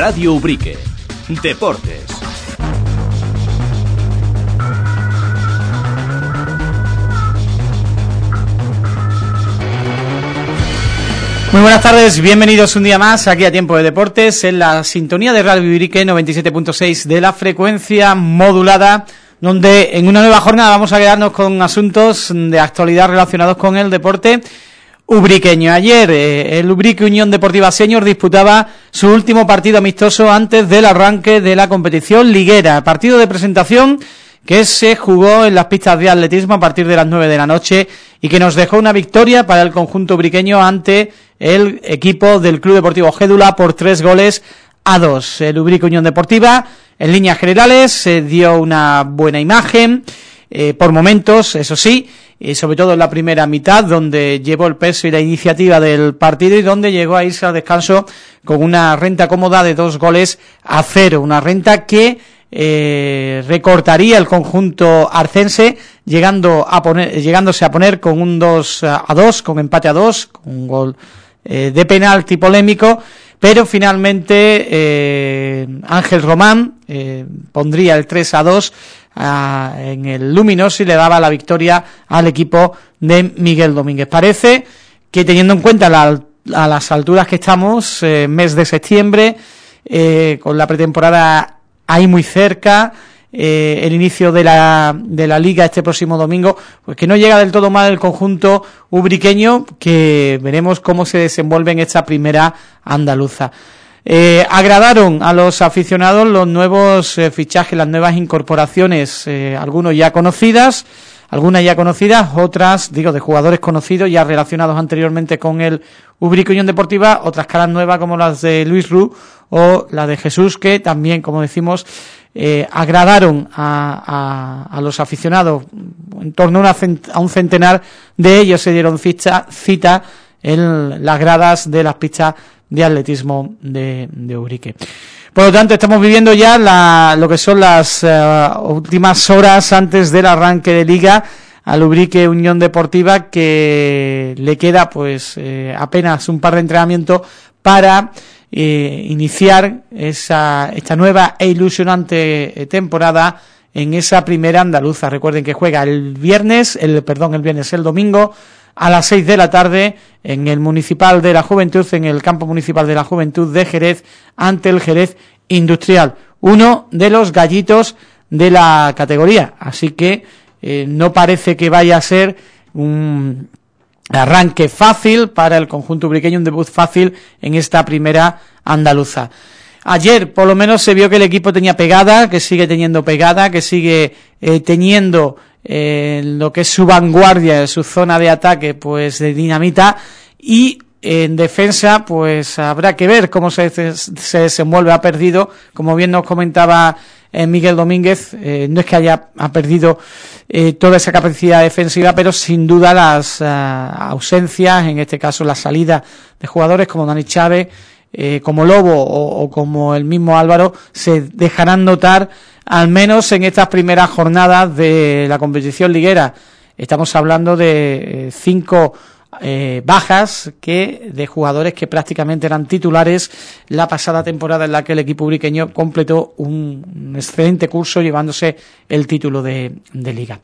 Radio Ubrique. Deportes. Muy buenas tardes, bienvenidos un día más aquí a Tiempo de Deportes en la sintonía de Radio Ubrique 97.6 de la frecuencia modulada donde en una nueva jornada vamos a quedarnos con asuntos de actualidad relacionados con el deporte ubriqueño. Ayer eh, el Ubrique Unión Deportiva Señor disputaba su último partido amistoso antes del arranque de la competición liguera. Partido de presentación que se jugó en las pistas de atletismo a partir de las 9 de la noche y que nos dejó una victoria para el conjunto ubriqueño ante el equipo del Club Deportivo Gédula por tres goles a dos. El Ubrique Unión Deportiva en líneas generales se dio una buena imagen, eh, por momentos, eso sí, y sobre todo en la primera mitad, donde llevó el peso y la iniciativa del partido y donde llegó a irse al descanso con una renta cómoda de dos goles a cero, una renta que eh, recortaría el conjunto arcense llegando a poner, llegándose a poner con un 2 a 2, con empate a 2, con un gol eh, de penalti polémico. Pero finalmente eh, Ángel Román eh, pondría el 3 a 2 en el Luminoso y le daba la victoria al equipo de Miguel Domínguez. Parece que teniendo en cuenta a las alturas que estamos, eh, mes de septiembre, con la pretemporada ahí muy cerca, eh, el inicio de la, de la Liga este próximo domingo, pues que no llega del todo mal el conjunto ubriqueño, que veremos cómo se desenvuelve en esta primera andaluza. Eh, agradaron a los aficionados los nuevos eh, fichajes, las nuevas incorporaciones, algunos ya conocidas, algunas ya conocidas, otras, digo, de jugadores conocidos ya relacionados anteriormente con el Ubrique Unión Deportiva, otras caras nuevas como las de Luis Ru o la de Jesús, que también, como decimos, eh, agradaron a, a, los aficionados, en torno a, un centenar de ellos se dieron cita, cita en las gradas de las pistas de atletismo de, de Urique. Por lo tanto, estamos viviendo ya la, lo que son las eh, últimas horas antes del arranque de Liga al Ubrique Unión Deportiva que le queda pues eh, apenas un par de entrenamientos para eh, iniciar esa, esta nueva e ilusionante eh, temporada en esa primera andaluza. Recuerden que juega el viernes, el perdón, el viernes, el domingo a las seis de la tarde en el Municipal de la Juventud, en el campo municipal de la Juventud de Jerez, ante el Jerez Industrial, uno de los gallitos de la categoría. Así que eh, no parece que vaya a ser un arranque fácil para el conjunto ubriqueño, un debut fácil en esta primera andaluza. Ayer por lo menos se vio que el equipo tenía pegada, que sigue teniendo pegada, que sigue eh, teniendo eh, lo que es su vanguardia, su zona de ataque, pues de dinamita y en defensa, pues habrá que ver cómo se, se desenvuelve. Ha perdido, como bien nos comentaba eh, Miguel Domínguez, eh, no es que haya ha perdido eh, toda esa capacidad defensiva, pero sin duda las ausencias, en este caso la salida de jugadores como Dani Chávez, como Lobo o, como el mismo Álvaro, se dejarán notar al menos en estas primeras jornadas de la competición liguera. Estamos hablando de cinco eh, bajas que de jugadores que prácticamente eran titulares la pasada temporada en la que el equipo ubriqueño completó un, excelente curso llevándose el título de liga.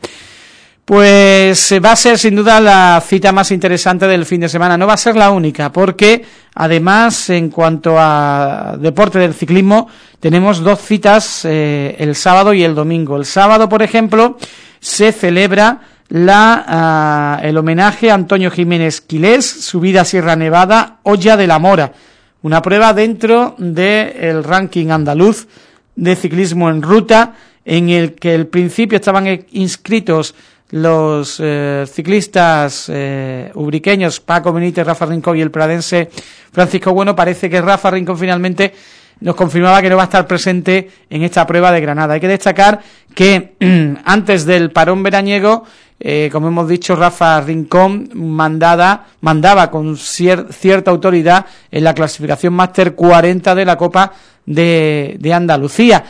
Pues va a ser sin duda la cita más interesante del fin de semana. No va a ser la única, porque además, en cuanto a deporte del ciclismo, tenemos dos citas eh, el sábado y el domingo. El sábado, por ejemplo, se celebra la, ah, el homenaje a Antonio Jiménez Quilés, subida a Sierra Nevada, Olla de la Mora, una prueba dentro del ranking andaluz de ciclismo en ruta, en el que al principio estaban inscritos los eh, ciclistas eh, ubriqueños Paco Benítez, Rafa Rincón y el pradense Francisco Bueno, parece que Rafa Rincón finalmente nos confirmaba que no va a estar presente en esta prueba de Granada. Hay que destacar que antes del parón veraniego eh, como hemos dicho, Rafa Rincón mandada, mandaba con cierta autoridad en la clasificación Máster 40 de la Copa de Andalucía.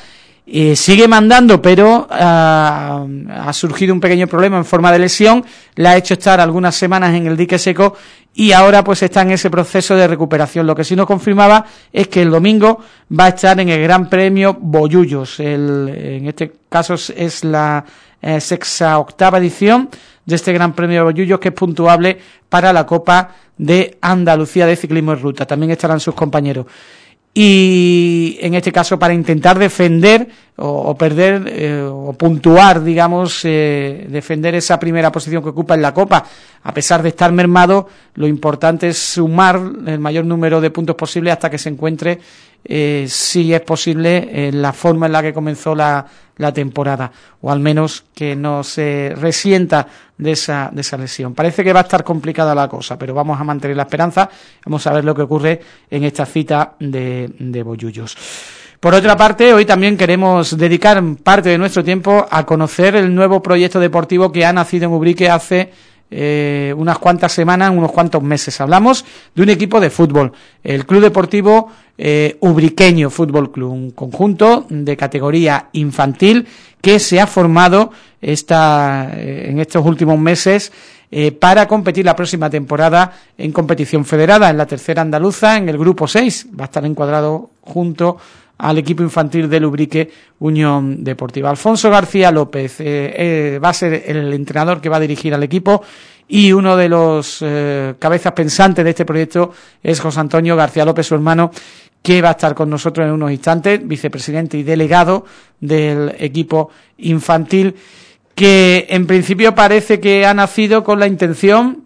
Eh, sigue mandando, pero ah, ha surgido un pequeño problema en forma de lesión, le ha hecho estar algunas semanas en el dique seco y ahora pues está en ese proceso de recuperación. Lo que sí nos confirmaba es que el domingo va a estar en el Gran Premio Boyullos. en este caso es la eh, sexta octava edición de este Gran Premio Boyullos que es puntuable para la Copa de Andalucía de Ciclismo y Ruta. También estarán sus compañeros y en este caso para intentar defender o, perder eh, o puntuar, digamos, eh, defender esa primera posición que ocupa en la Copa. A pesar de estar mermado, lo importante es sumar el mayor número de puntos posible hasta que se encuentre, eh, si es posible, en la forma en la que comenzó la, la temporada, o al menos que no se resienta de esa, de esa lesión. Parece que va a estar complicada la cosa, pero vamos a mantener la esperanza, vamos a ver lo que ocurre en esta cita de, de Boyullos. Por otra parte, hoy también queremos dedicar parte de nuestro tiempo a conocer el nuevo proyecto deportivo que ha nacido en Ubrique hace eh, unas cuantas semanas, unos cuantos meses. Hablamos de un equipo de fútbol, el Club Deportivo eh, Ubriqueño Fútbol Club, un conjunto de categoría infantil que se ha formado esta, eh, en estos últimos meses eh, para competir la próxima temporada en competición federada, en la tercera andaluza, en el grupo 6. Va a estar encuadrado junto al equipo infantil de Lubrique Unión Deportiva. Alfonso García López eh, eh, va a ser el entrenador que va a dirigir al equipo y uno de los eh, cabezas pensantes de este proyecto es José Antonio García López, su hermano, que va a estar con nosotros en unos instantes, vicepresidente y delegado del equipo infantil, que en principio parece que ha nacido con la intención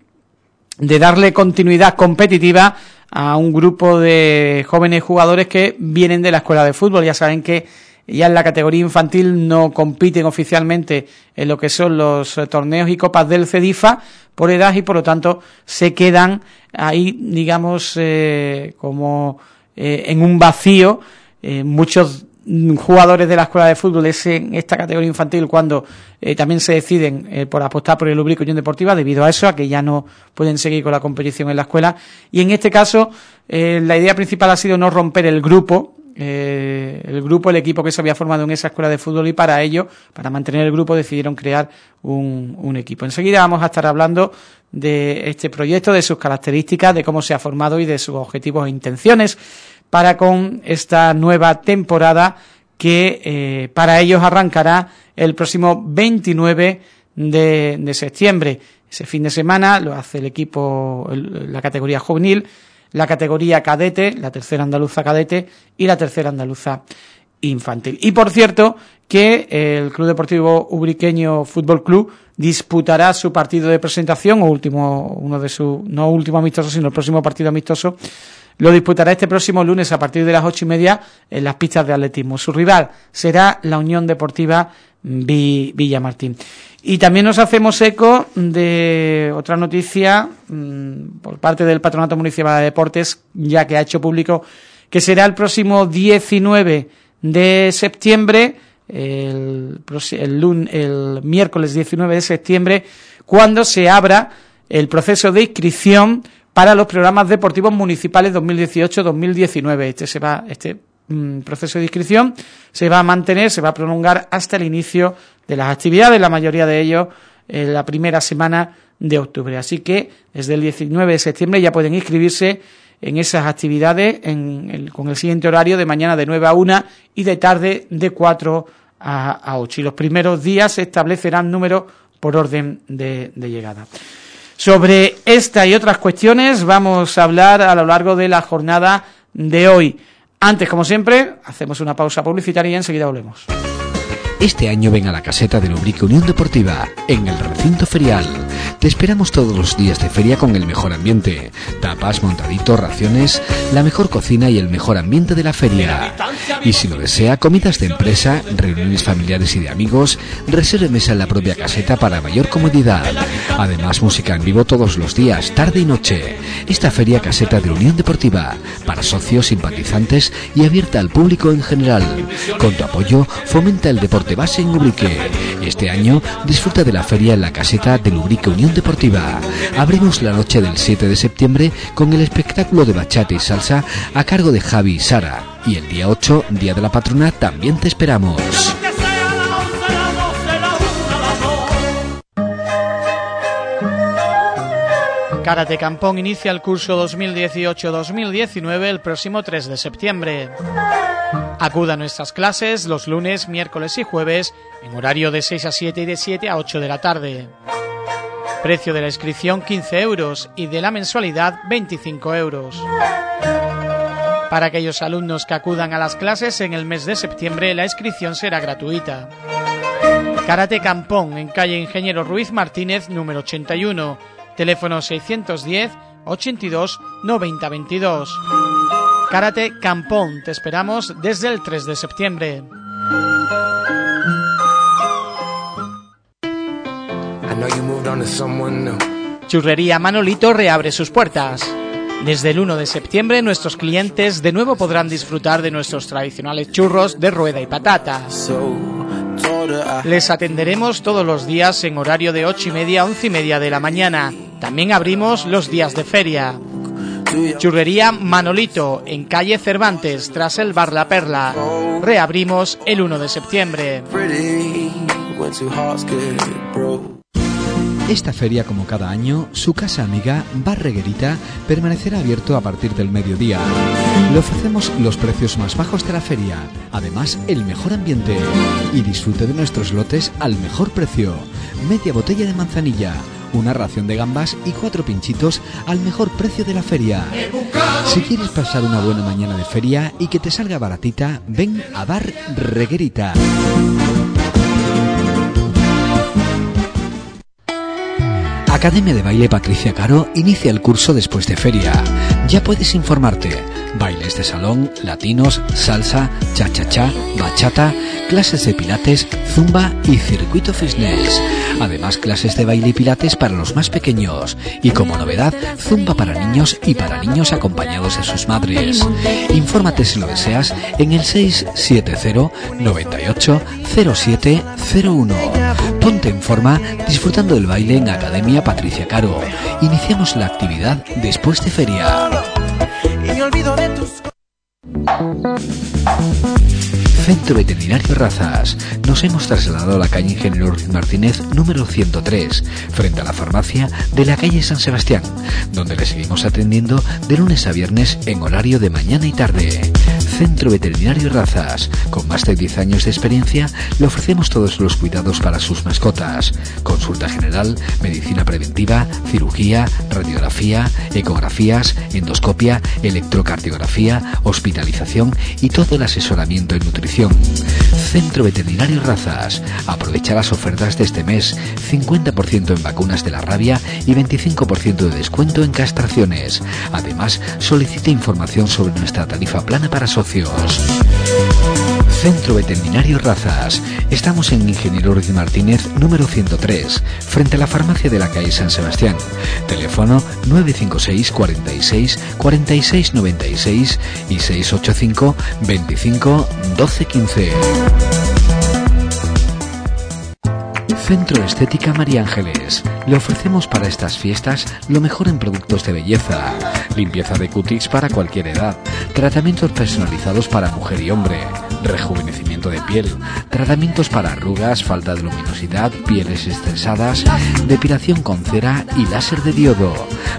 de darle continuidad competitiva a un grupo de jóvenes jugadores que vienen de la escuela de fútbol. Ya saben que ya en la categoría infantil no compiten oficialmente en lo que son los torneos y copas del CEDIFA por edad y por lo tanto se quedan ahí, digamos, eh, como eh, en un vacío. Eh, muchos jugadores de la escuela de fútbol es en esta categoría infantil cuando eh, también se deciden eh, por apostar por el Ubrico Unión Deportiva debido a eso, a que ya no pueden seguir con la competición en la escuela. Y en este caso, eh, la idea principal ha sido no romper el grupo, el grupo, el equipo que se había formado en esa escuela de fútbol y para ello, para mantener el grupo, decidieron crear un, un equipo. Enseguida vamos a estar hablando de este proyecto, de sus características, de cómo se ha formado y de sus objetivos e intenciones para con esta nueva temporada que eh, para ellos arrancará el próximo 29 de, de, septiembre. Ese fin de semana lo hace el equipo, la categoría juvenil, la categoría cadete, la tercera andaluza cadete y la tercera andaluza infantil. Y por cierto, que el Club Deportivo Ubriqueño Fútbol Club disputará su partido de presentación, o último, uno de sus, no último amistoso, sino el próximo partido amistoso, lo disputará este próximo lunes a partir de las ocho y media en las pistas de atletismo. Su rival será la Unión Deportiva Villamartín. Y también nos hacemos eco de otra noticia mmm, por parte del Patronato Municipal de Deportes, ya que ha hecho público que será el próximo 19 de septiembre, el, el, el miércoles 19 de septiembre, cuando se abra el proceso de inscripción para los programas deportivos municipales 2018-2019. Este se va, este mm, proceso de inscripción se va a mantener, se va a prolongar hasta el inicio de las actividades, la mayoría de ellos en la primera semana de octubre. Así que desde el 19 de septiembre ya pueden inscribirse en esas actividades en el, con el siguiente horario de mañana de 9 a 1 y de tarde de 4 a, a 8. Y los primeros días se establecerán números por orden de, de llegada. Sobre esta y otras cuestiones vamos a hablar a lo largo de la jornada de hoy. Antes, como siempre, hacemos una pausa publicitaria y enseguida volvemos. Este año ven a la caseta de Lubrique Unión Deportiva, en el recinto ferial. Te esperamos todos los días de feria con el mejor ambiente. Tapas, montaditos, raciones, la mejor cocina y el mejor ambiente de la feria. Y si lo desea, comidas de empresa, reuniones familiares y de amigos, reserve mesa en la propia caseta para mayor comodidad. Además, música en vivo todos los días, tarde y noche. Esta feria caseta de Unión Deportiva, para socios, simpatizantes y abierta al público en general. Con tu apoyo, fomenta el deporte base en Ubrique. Este año disfruta de la feria en la caseta de Ubrique Unión Deportiva. Abrimos la noche del 7 de septiembre con el espectáculo de bachata y salsa a cargo de Javi y Sara. Y el día 8, Día de la Patrona, también te esperamos. Karate Campón inicia el curso 2018-2019 el próximo 3 de septiembre. Acuda a nuestras clases los lunes, miércoles y jueves en horario de 6 a 7 y de 7 a 8 de la tarde. Precio de la inscripción 15 euros y de la mensualidad 25 euros. Para aquellos alumnos que acudan a las clases en el mes de septiembre la inscripción será gratuita. Karate Campón en calle Ingeniero Ruiz Martínez número 81 Teléfono 610 82 90 22. Karate Campón, te esperamos desde el 3 de septiembre. Churrería Manolito reabre sus puertas. Desde el 1 de septiembre nuestros clientes de nuevo podrán disfrutar de nuestros tradicionales churros de rueda y patata. Les atenderemos todos los días en horario de 8 y media a 11 y media de la mañana. También abrimos los días de feria. Churrería Manolito, en calle Cervantes, tras el bar La Perla. Reabrimos el 1 de septiembre. Esta feria, como cada año, su casa amiga, Bar Reguerita, permanecerá abierto a partir del mediodía. Le ofrecemos los precios más bajos de la feria, además el mejor ambiente. Y disfrute de nuestros lotes al mejor precio. Media botella de manzanilla, una ración de gambas y cuatro pinchitos al mejor precio de la feria. Si quieres pasar una buena mañana de feria y que te salga baratita, ven a Bar Reguerita. Academia de Baile Patricia Caro inicia el curso después de feria. Ya puedes informarte. Bailes de salón, latinos, salsa, cha-cha-cha, bachata, clases de pilates, zumba y circuito fitness. Además, clases de baile y pilates para los más pequeños. Y como novedad, zumba para niños y para niños acompañados de sus madres. Infórmate si lo deseas en el 670 98 0701. Ponte en forma disfrutando del baile en Academia Patricia Caro. Iniciamos la actividad después de feria. Centro Veterinario Razas. Nos hemos trasladado a la calle Ingeniero Ruiz Martínez número 103, frente a la farmacia de la calle San Sebastián, donde le seguimos atendiendo de lunes a viernes en horario de mañana y tarde. Centro Veterinario Razas. Con más de 10 años de experiencia, le ofrecemos todos los cuidados para sus mascotas. Consulta general, medicina preventiva, cirugía, radiografía, ecografías, endoscopia, electrocardiografía, hospitalización y todo el asesoramiento en nutrición. Centro Veterinario Razas. Aprovecha las ofertas de este mes. 50% en vacunas de la rabia y 25% de descuento en castraciones. Además, solicite información sobre nuestra tarifa plana para socios Centro Veterinario Razas. Estamos en Ingeniero Ruiz Martínez, número 103, frente a la farmacia de la calle San Sebastián. Teléfono 956 46 46 96 y 685 25 12 15. Centro Estética María Ángeles. Le ofrecemos para estas fiestas lo mejor en productos de belleza, limpieza de cutis para cualquier edad, tratamientos personalizados para mujer y hombre, rejuvenecimiento de piel, tratamientos para arrugas, falta de luminosidad, pieles estresadas, depilación con cera y láser de diodo,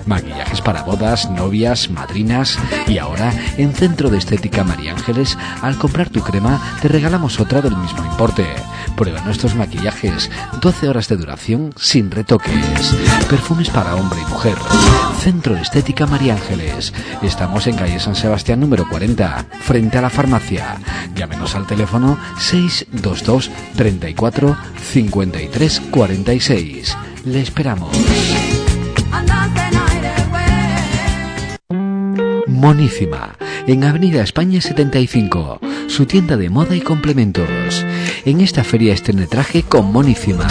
maquillajes para bodas, novias, madrinas y ahora en Centro de Estética María Ángeles, al comprar tu crema te regalamos otra del mismo importe. Prueba nuestros maquillajes, 12 horas de duración sin retoques. Perfumes para hombre y mujer. Centro de Estética María Ángeles. Estamos en calle San Sebastián número 40, frente a la farmacia. Llámenos al teléfono 622 34 53 46. Le esperamos. Monísima, en Avenida España 75 su tienda de moda y complementos. En esta feria estrene traje con monísima.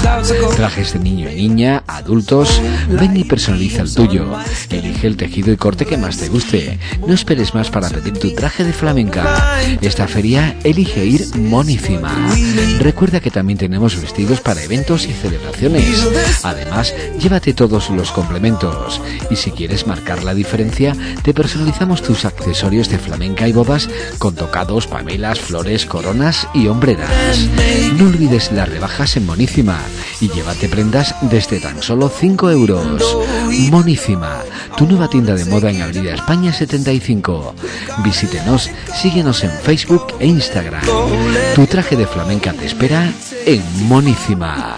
Trajes de niño y niña, adultos, ven y personaliza el tuyo. Elige el tejido y corte que más te guste. No esperes más para pedir tu traje de flamenca. Esta feria elige ir monísima. Recuerda que también tenemos vestidos para eventos y celebraciones. Además, llévate todos los complementos. Y si quieres marcar la diferencia, te personalizamos tus accesorios de flamenca y bodas con tocados, pamelas, flores, coronas y hombreras. No olvides las rebajas en Monísima y llévate prendas desde tan solo 5 euros. Monísima, tu nueva tienda de moda en Avenida España 75. Visítenos, síguenos en Facebook e Instagram. Tu traje de flamenca te espera en Monísima.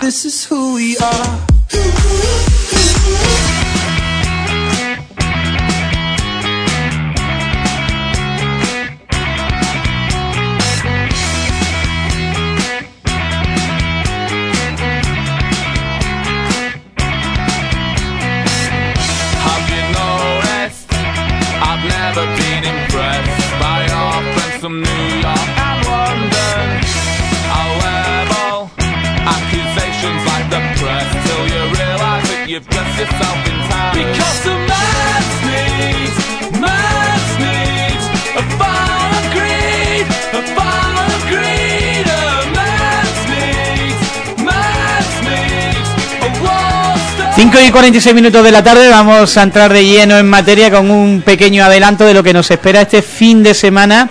5 y 46 minutos de la tarde vamos a entrar de lleno en materia con un pequeño adelanto de lo que nos espera este fin de semana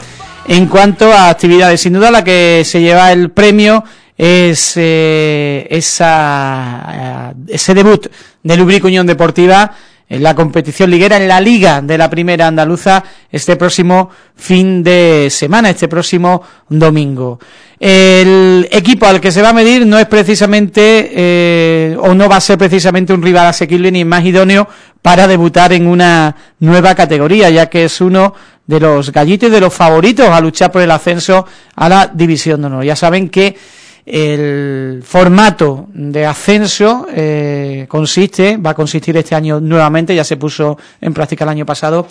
en cuanto a actividades. Sin duda la que se lleva el premio es eh, esa, eh, ese debut de Lubric Unión Deportiva en la competición liguera, en la Liga de la Primera Andaluza, este próximo fin de semana, este próximo domingo. El equipo al que se va a medir no es precisamente, eh, o no va a ser precisamente un rival asequible ni más idóneo para debutar en una nueva categoría, ya que es uno de los gallitos y de los favoritos a luchar por el ascenso a la División de Honor. Ya saben que el formato de ascenso eh, consiste, va a consistir este año nuevamente, ya se puso en práctica el año pasado,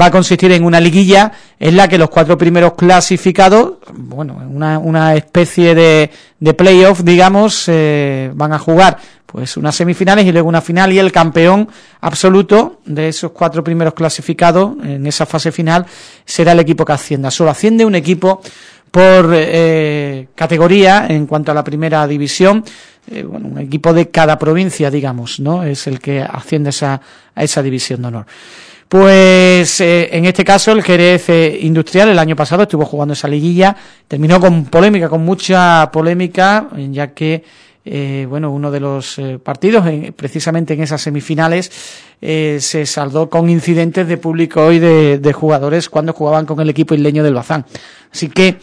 va a consistir en una liguilla en la que los cuatro primeros clasificados, bueno, una, una especie de, de playoff, digamos, eh, van a jugar pues unas semifinales y luego una final y el campeón absoluto de esos cuatro primeros clasificados en esa fase final será el equipo que ascienda. Solo asciende un equipo por eh, categoría en cuanto a la primera división, eh, bueno, un equipo de cada provincia, digamos, ¿no? Es el que asciende esa, a esa división de honor. Pues eh, en este caso el Jerez Industrial el año pasado estuvo jugando esa liguilla, terminó con polémica, con mucha polémica, ya que bueno, uno de los partidos, precisamente en esas semifinales, se saldó con incidentes de público y de, de, jugadores cuando jugaban con el equipo isleño del Bazán. Así que,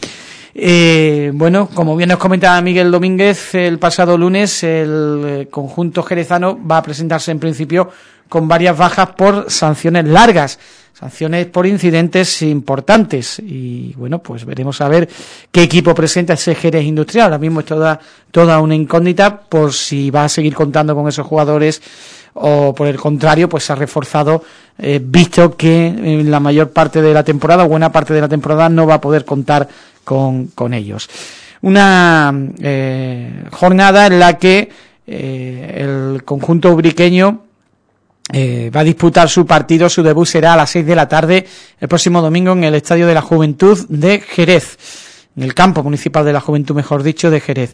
eh, bueno, como bien nos comentaba Miguel Domínguez, el pasado lunes el eh, conjunto jerezano va a presentarse en principio con varias bajas por sanciones largas, sanciones por incidentes importantes y bueno, pues veremos a ver qué equipo presenta ese Jerez Industrial. Ahora mismo es toda, toda una incógnita por si va a seguir contando con esos jugadores o por el contrario, pues se ha reforzado, eh, visto que en la mayor parte de la temporada, buena parte de la temporada, no va a poder contar con, con ellos. Una eh, jornada en la que eh, el conjunto ubriqueño va a disputar su partido, su debut será a las seis de la tarde el próximo domingo en el Estadio de la Juventud de Jerez, en el campo municipal de la Juventud, mejor dicho, de Jerez.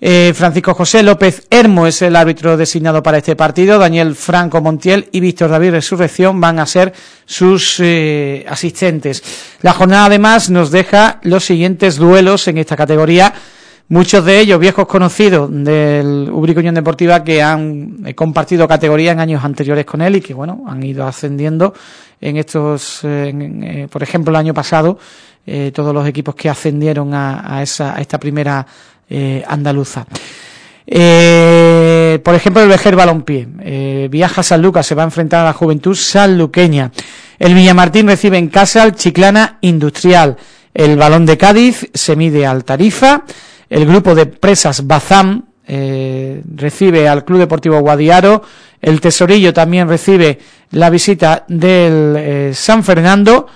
Eh, Francisco José López Hermo es el árbitro designado para este partido. Daniel Franco Montiel y Víctor David Resurrección van a ser sus eh, asistentes. La jornada además nos deja los siguientes duelos en esta categoría. Muchos de ellos viejos conocidos del Ubrico Unión Deportiva que han eh, compartido categoría en años anteriores con él y que bueno han ido ascendiendo en estos, por ejemplo el año pasado todos los equipos que ascendieron a, esa, a esta primera eh, andaluza. Eh, por ejemplo, el Vejer Balompié. Eh, viaja a San Lucas, se va a enfrentar a la juventud sanluqueña. El Villamartín recibe en casa al Chiclana Industrial. El Balón de Cádiz se mide al Tarifa. El grupo de presas Bazán recibe al Club Deportivo Guadiaro. El Tesorillo también recibe la visita del San Fernando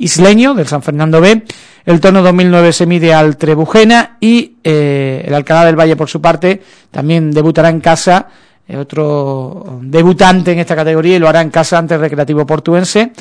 isleño, del San Fernando B. El Tono 2009 se mide al Trebujena y eh, el Alcalá del Valle, por su parte, también debutará en casa, eh, otro debutante en esta categoría y lo hará en casa ante el Recreativo Portuense.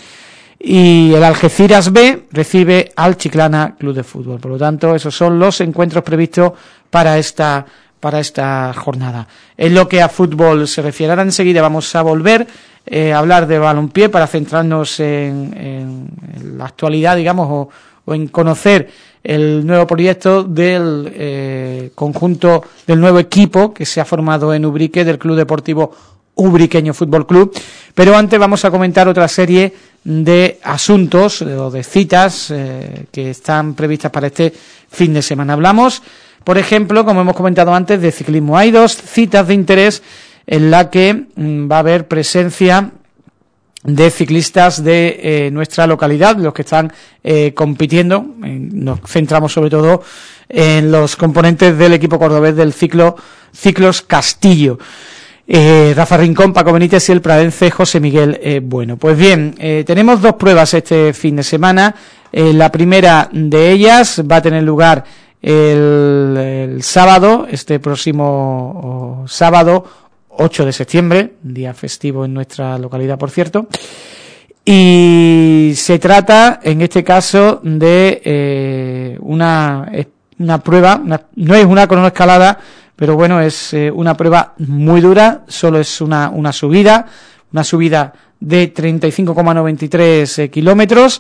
Y el Algeciras B recibe al Chiclana Club de Fútbol. Por lo tanto, esos son los encuentros previstos para esta para esta jornada. En lo que a fútbol se refiere, ahora enseguida vamos a volver eh, a hablar de balompié para centrarnos en, la actualidad, digamos, o, en conocer el nuevo proyecto del eh, conjunto, del nuevo equipo que se ha formado en Ubrique, del Club Deportivo Ubriqueño Fútbol Club. Pero antes vamos a comentar otra serie de asuntos o de citas eh, que están previstas para este fin de semana. Hablamos por ejemplo, como hemos comentado antes, de ciclismo. Hay dos citas de interés en la que mm, va a haber presencia de ciclistas de eh, nuestra localidad, los que están eh, compitiendo. Nos centramos sobre todo en los componentes del equipo cordobés del ciclo Ciclos Castillo. Eh, Rafa Rincón, Paco Benítez y el pradense José Miguel Bueno. Pues bien, tenemos dos pruebas este fin de semana. la primera de ellas va a tener lugar el, sábado, este próximo sábado 8 de septiembre, día festivo en nuestra localidad, por cierto, y se trata, en este caso, de eh, una, una prueba, no es una cronoescalada, pero bueno, es eh, una prueba muy dura, solo es una, una subida, una subida de 35,93 eh, kilómetros,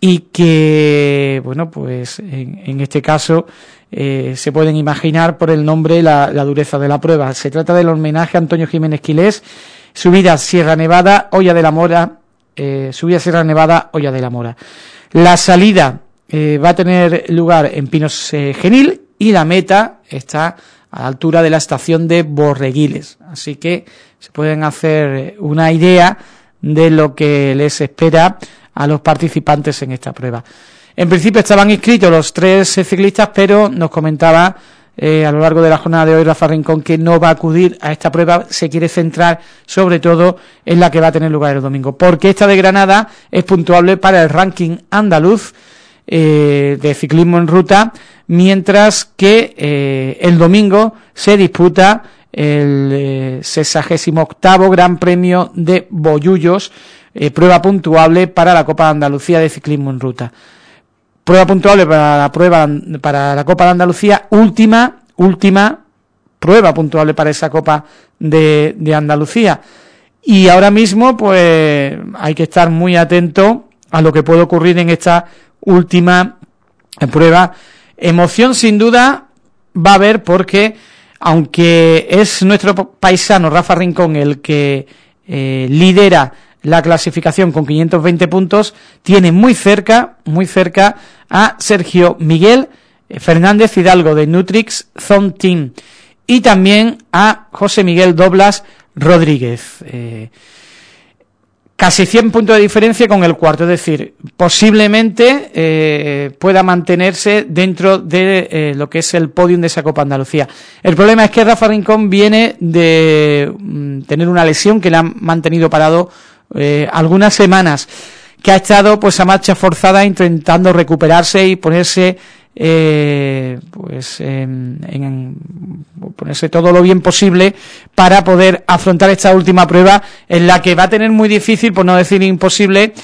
y que, bueno, pues en, este caso eh, se pueden imaginar por el nombre la, la, dureza de la prueba. Se trata del homenaje a Antonio Jiménez Quilés, subida Sierra Nevada, Olla de la Mora, eh, subida Sierra Nevada, Olla de la Mora. La salida eh, va a tener lugar en Pinos eh, Genil y la meta está a la altura de la estación de Borreguiles. Así que se pueden hacer una idea de lo que les espera a los participantes en esta prueba. En principio estaban inscritos los tres ciclistas, pero nos comentaba eh, a lo largo de la jornada de hoy Rafa Rincón que no va a acudir a esta prueba, se quiere centrar sobre todo en la que va a tener lugar el domingo, porque esta de Granada es puntuable para el ranking andaluz eh, de ciclismo en ruta, mientras que eh, el domingo se disputa el 68 Gran Premio de Boyullos, prueba puntuable para la Copa de Andalucía de Ciclismo en Ruta. Prueba puntuable para la prueba para la Copa de Andalucía, última, última prueba puntuable para esa Copa de, de Andalucía. Y ahora mismo, pues, hay que estar muy atento a lo que puede ocurrir en esta última prueba. Emoción, sin duda, va a haber porque, aunque es nuestro paisano Rafa Rincón el que eh, lidera la clasificación con 520 puntos, tiene muy cerca, muy cerca a Sergio Miguel eh, Fernández Hidalgo de Nutrix Zone Team y también a José Miguel Doblas Rodríguez. Eh, casi 100 puntos de diferencia con el cuarto, es decir, posiblemente eh, pueda mantenerse dentro de lo que es el podium de esa Copa Andalucía. El problema es que Rafa Rincón viene de mm, tener una lesión que le ha mantenido parado eh, algunas semanas que ha estado pues a marcha forzada intentando recuperarse y ponerse eh, pues en, ponerse todo lo bien posible para poder afrontar esta última prueba en la que va a tener muy difícil, por no decir imposible,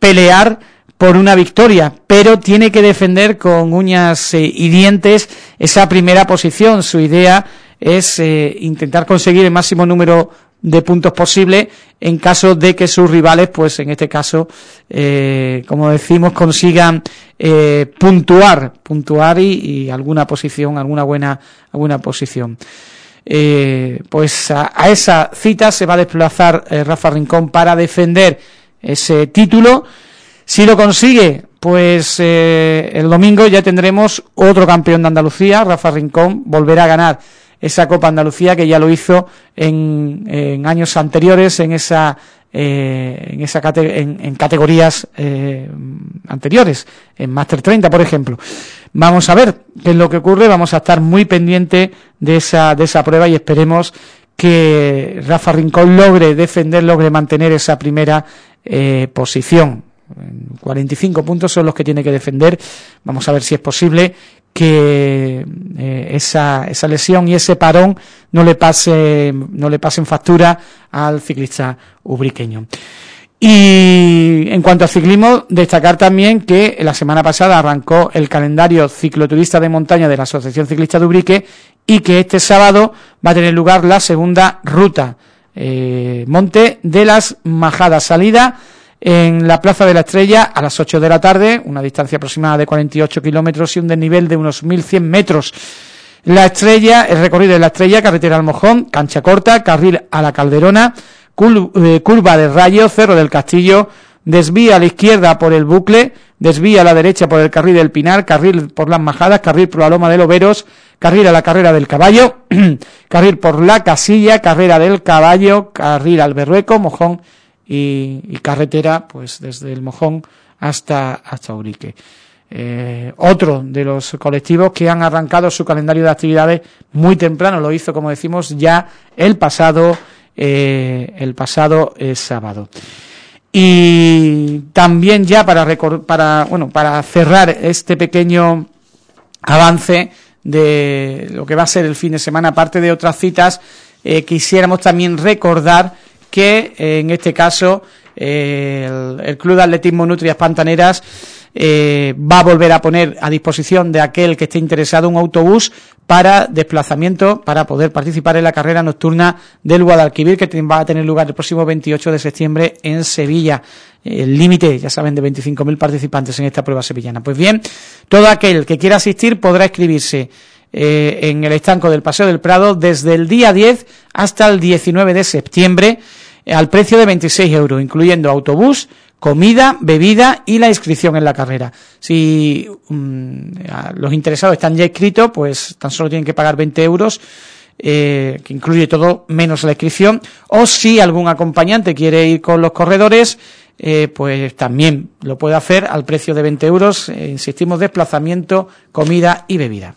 pelear por una victoria, pero tiene que defender con uñas eh, y dientes esa primera posición. Su idea es eh, intentar conseguir el máximo número de puntos posible en caso de que sus rivales, pues en este caso, eh, como decimos, consigan eh, puntuar, puntuar y, alguna posición, alguna buena, alguna posición. Eh, pues a, esa cita se va a desplazar Rafa Rincón para defender ese título. Si lo consigue, pues el domingo ya tendremos otro campeón de Andalucía, Rafa Rincón, volverá a ganar esa Copa Andalucía que ya lo hizo en, en años anteriores en esa eh, en, esa en, categorías eh, anteriores, en Master 30, por ejemplo. Vamos a ver qué es lo que ocurre, vamos a estar muy pendiente de esa, de esa prueba y esperemos que Rafa Rincón logre defender, logre mantener esa primera eh, posición. 45 puntos son los que tiene que defender. Vamos a ver si es posible que eh, esa, esa lesión y ese parón no le pase no le pasen factura al ciclista ubriqueño. Y en cuanto al ciclismo, destacar también que la semana pasada arrancó el calendario cicloturista de montaña de la Asociación Ciclista de Ubrique y que este sábado va a tener lugar la segunda ruta eh, Monte de las Majadas, salida en la Plaza de la Estrella a las 8 de la tarde, una distancia aproximada de 48 kilómetros y un desnivel de unos 1.100 metros. La Estrella, el recorrido de la Estrella, carretera al Mojón, cancha corta, carril a la Calderona, eh, curva de Rayo, Cerro del Castillo, desvía a la izquierda por el bucle, desvía a la derecha por el carril del Pinar, carril por las Majadas, carril por la Loma de Loberos, carril a la carrera del caballo, carril por la casilla, carrera del caballo, carril al Berrueco, Mojón y, carretera pues desde el Mojón hasta, hasta Urique. Eh, otro de los colectivos que han arrancado su calendario de actividades muy temprano, lo hizo como decimos ya el pasado, eh, el pasado eh, sábado. Y también ya para, para, bueno, para cerrar este pequeño avance de lo que va a ser el fin de semana, aparte de otras citas, quisiéramos también recordar que eh, en este caso eh, el, Club de Atletismo Nutrias Pantaneras eh, va a volver a poner a disposición de aquel que esté interesado un autobús para desplazamiento, para poder participar en la carrera nocturna del Guadalquivir, que va a tener lugar el próximo 28 de septiembre en Sevilla. El límite, ya saben, de 25.000 participantes en esta prueba sevillana. Pues bien, todo aquel que quiera asistir podrá escribirse en el estanco del Paseo del Prado desde el día 10 hasta el 19 de septiembre al precio de 26 euros, incluyendo autobús, comida, bebida y la inscripción en la carrera. Si mm, los interesados están ya inscritos, pues tan solo tienen que pagar 20 euros, eh, que incluye todo menos la inscripción, o si algún acompañante quiere ir con los corredores, eh, pues también lo puede hacer al precio de 20 euros, eh, insistimos, desplazamiento, comida y bebida.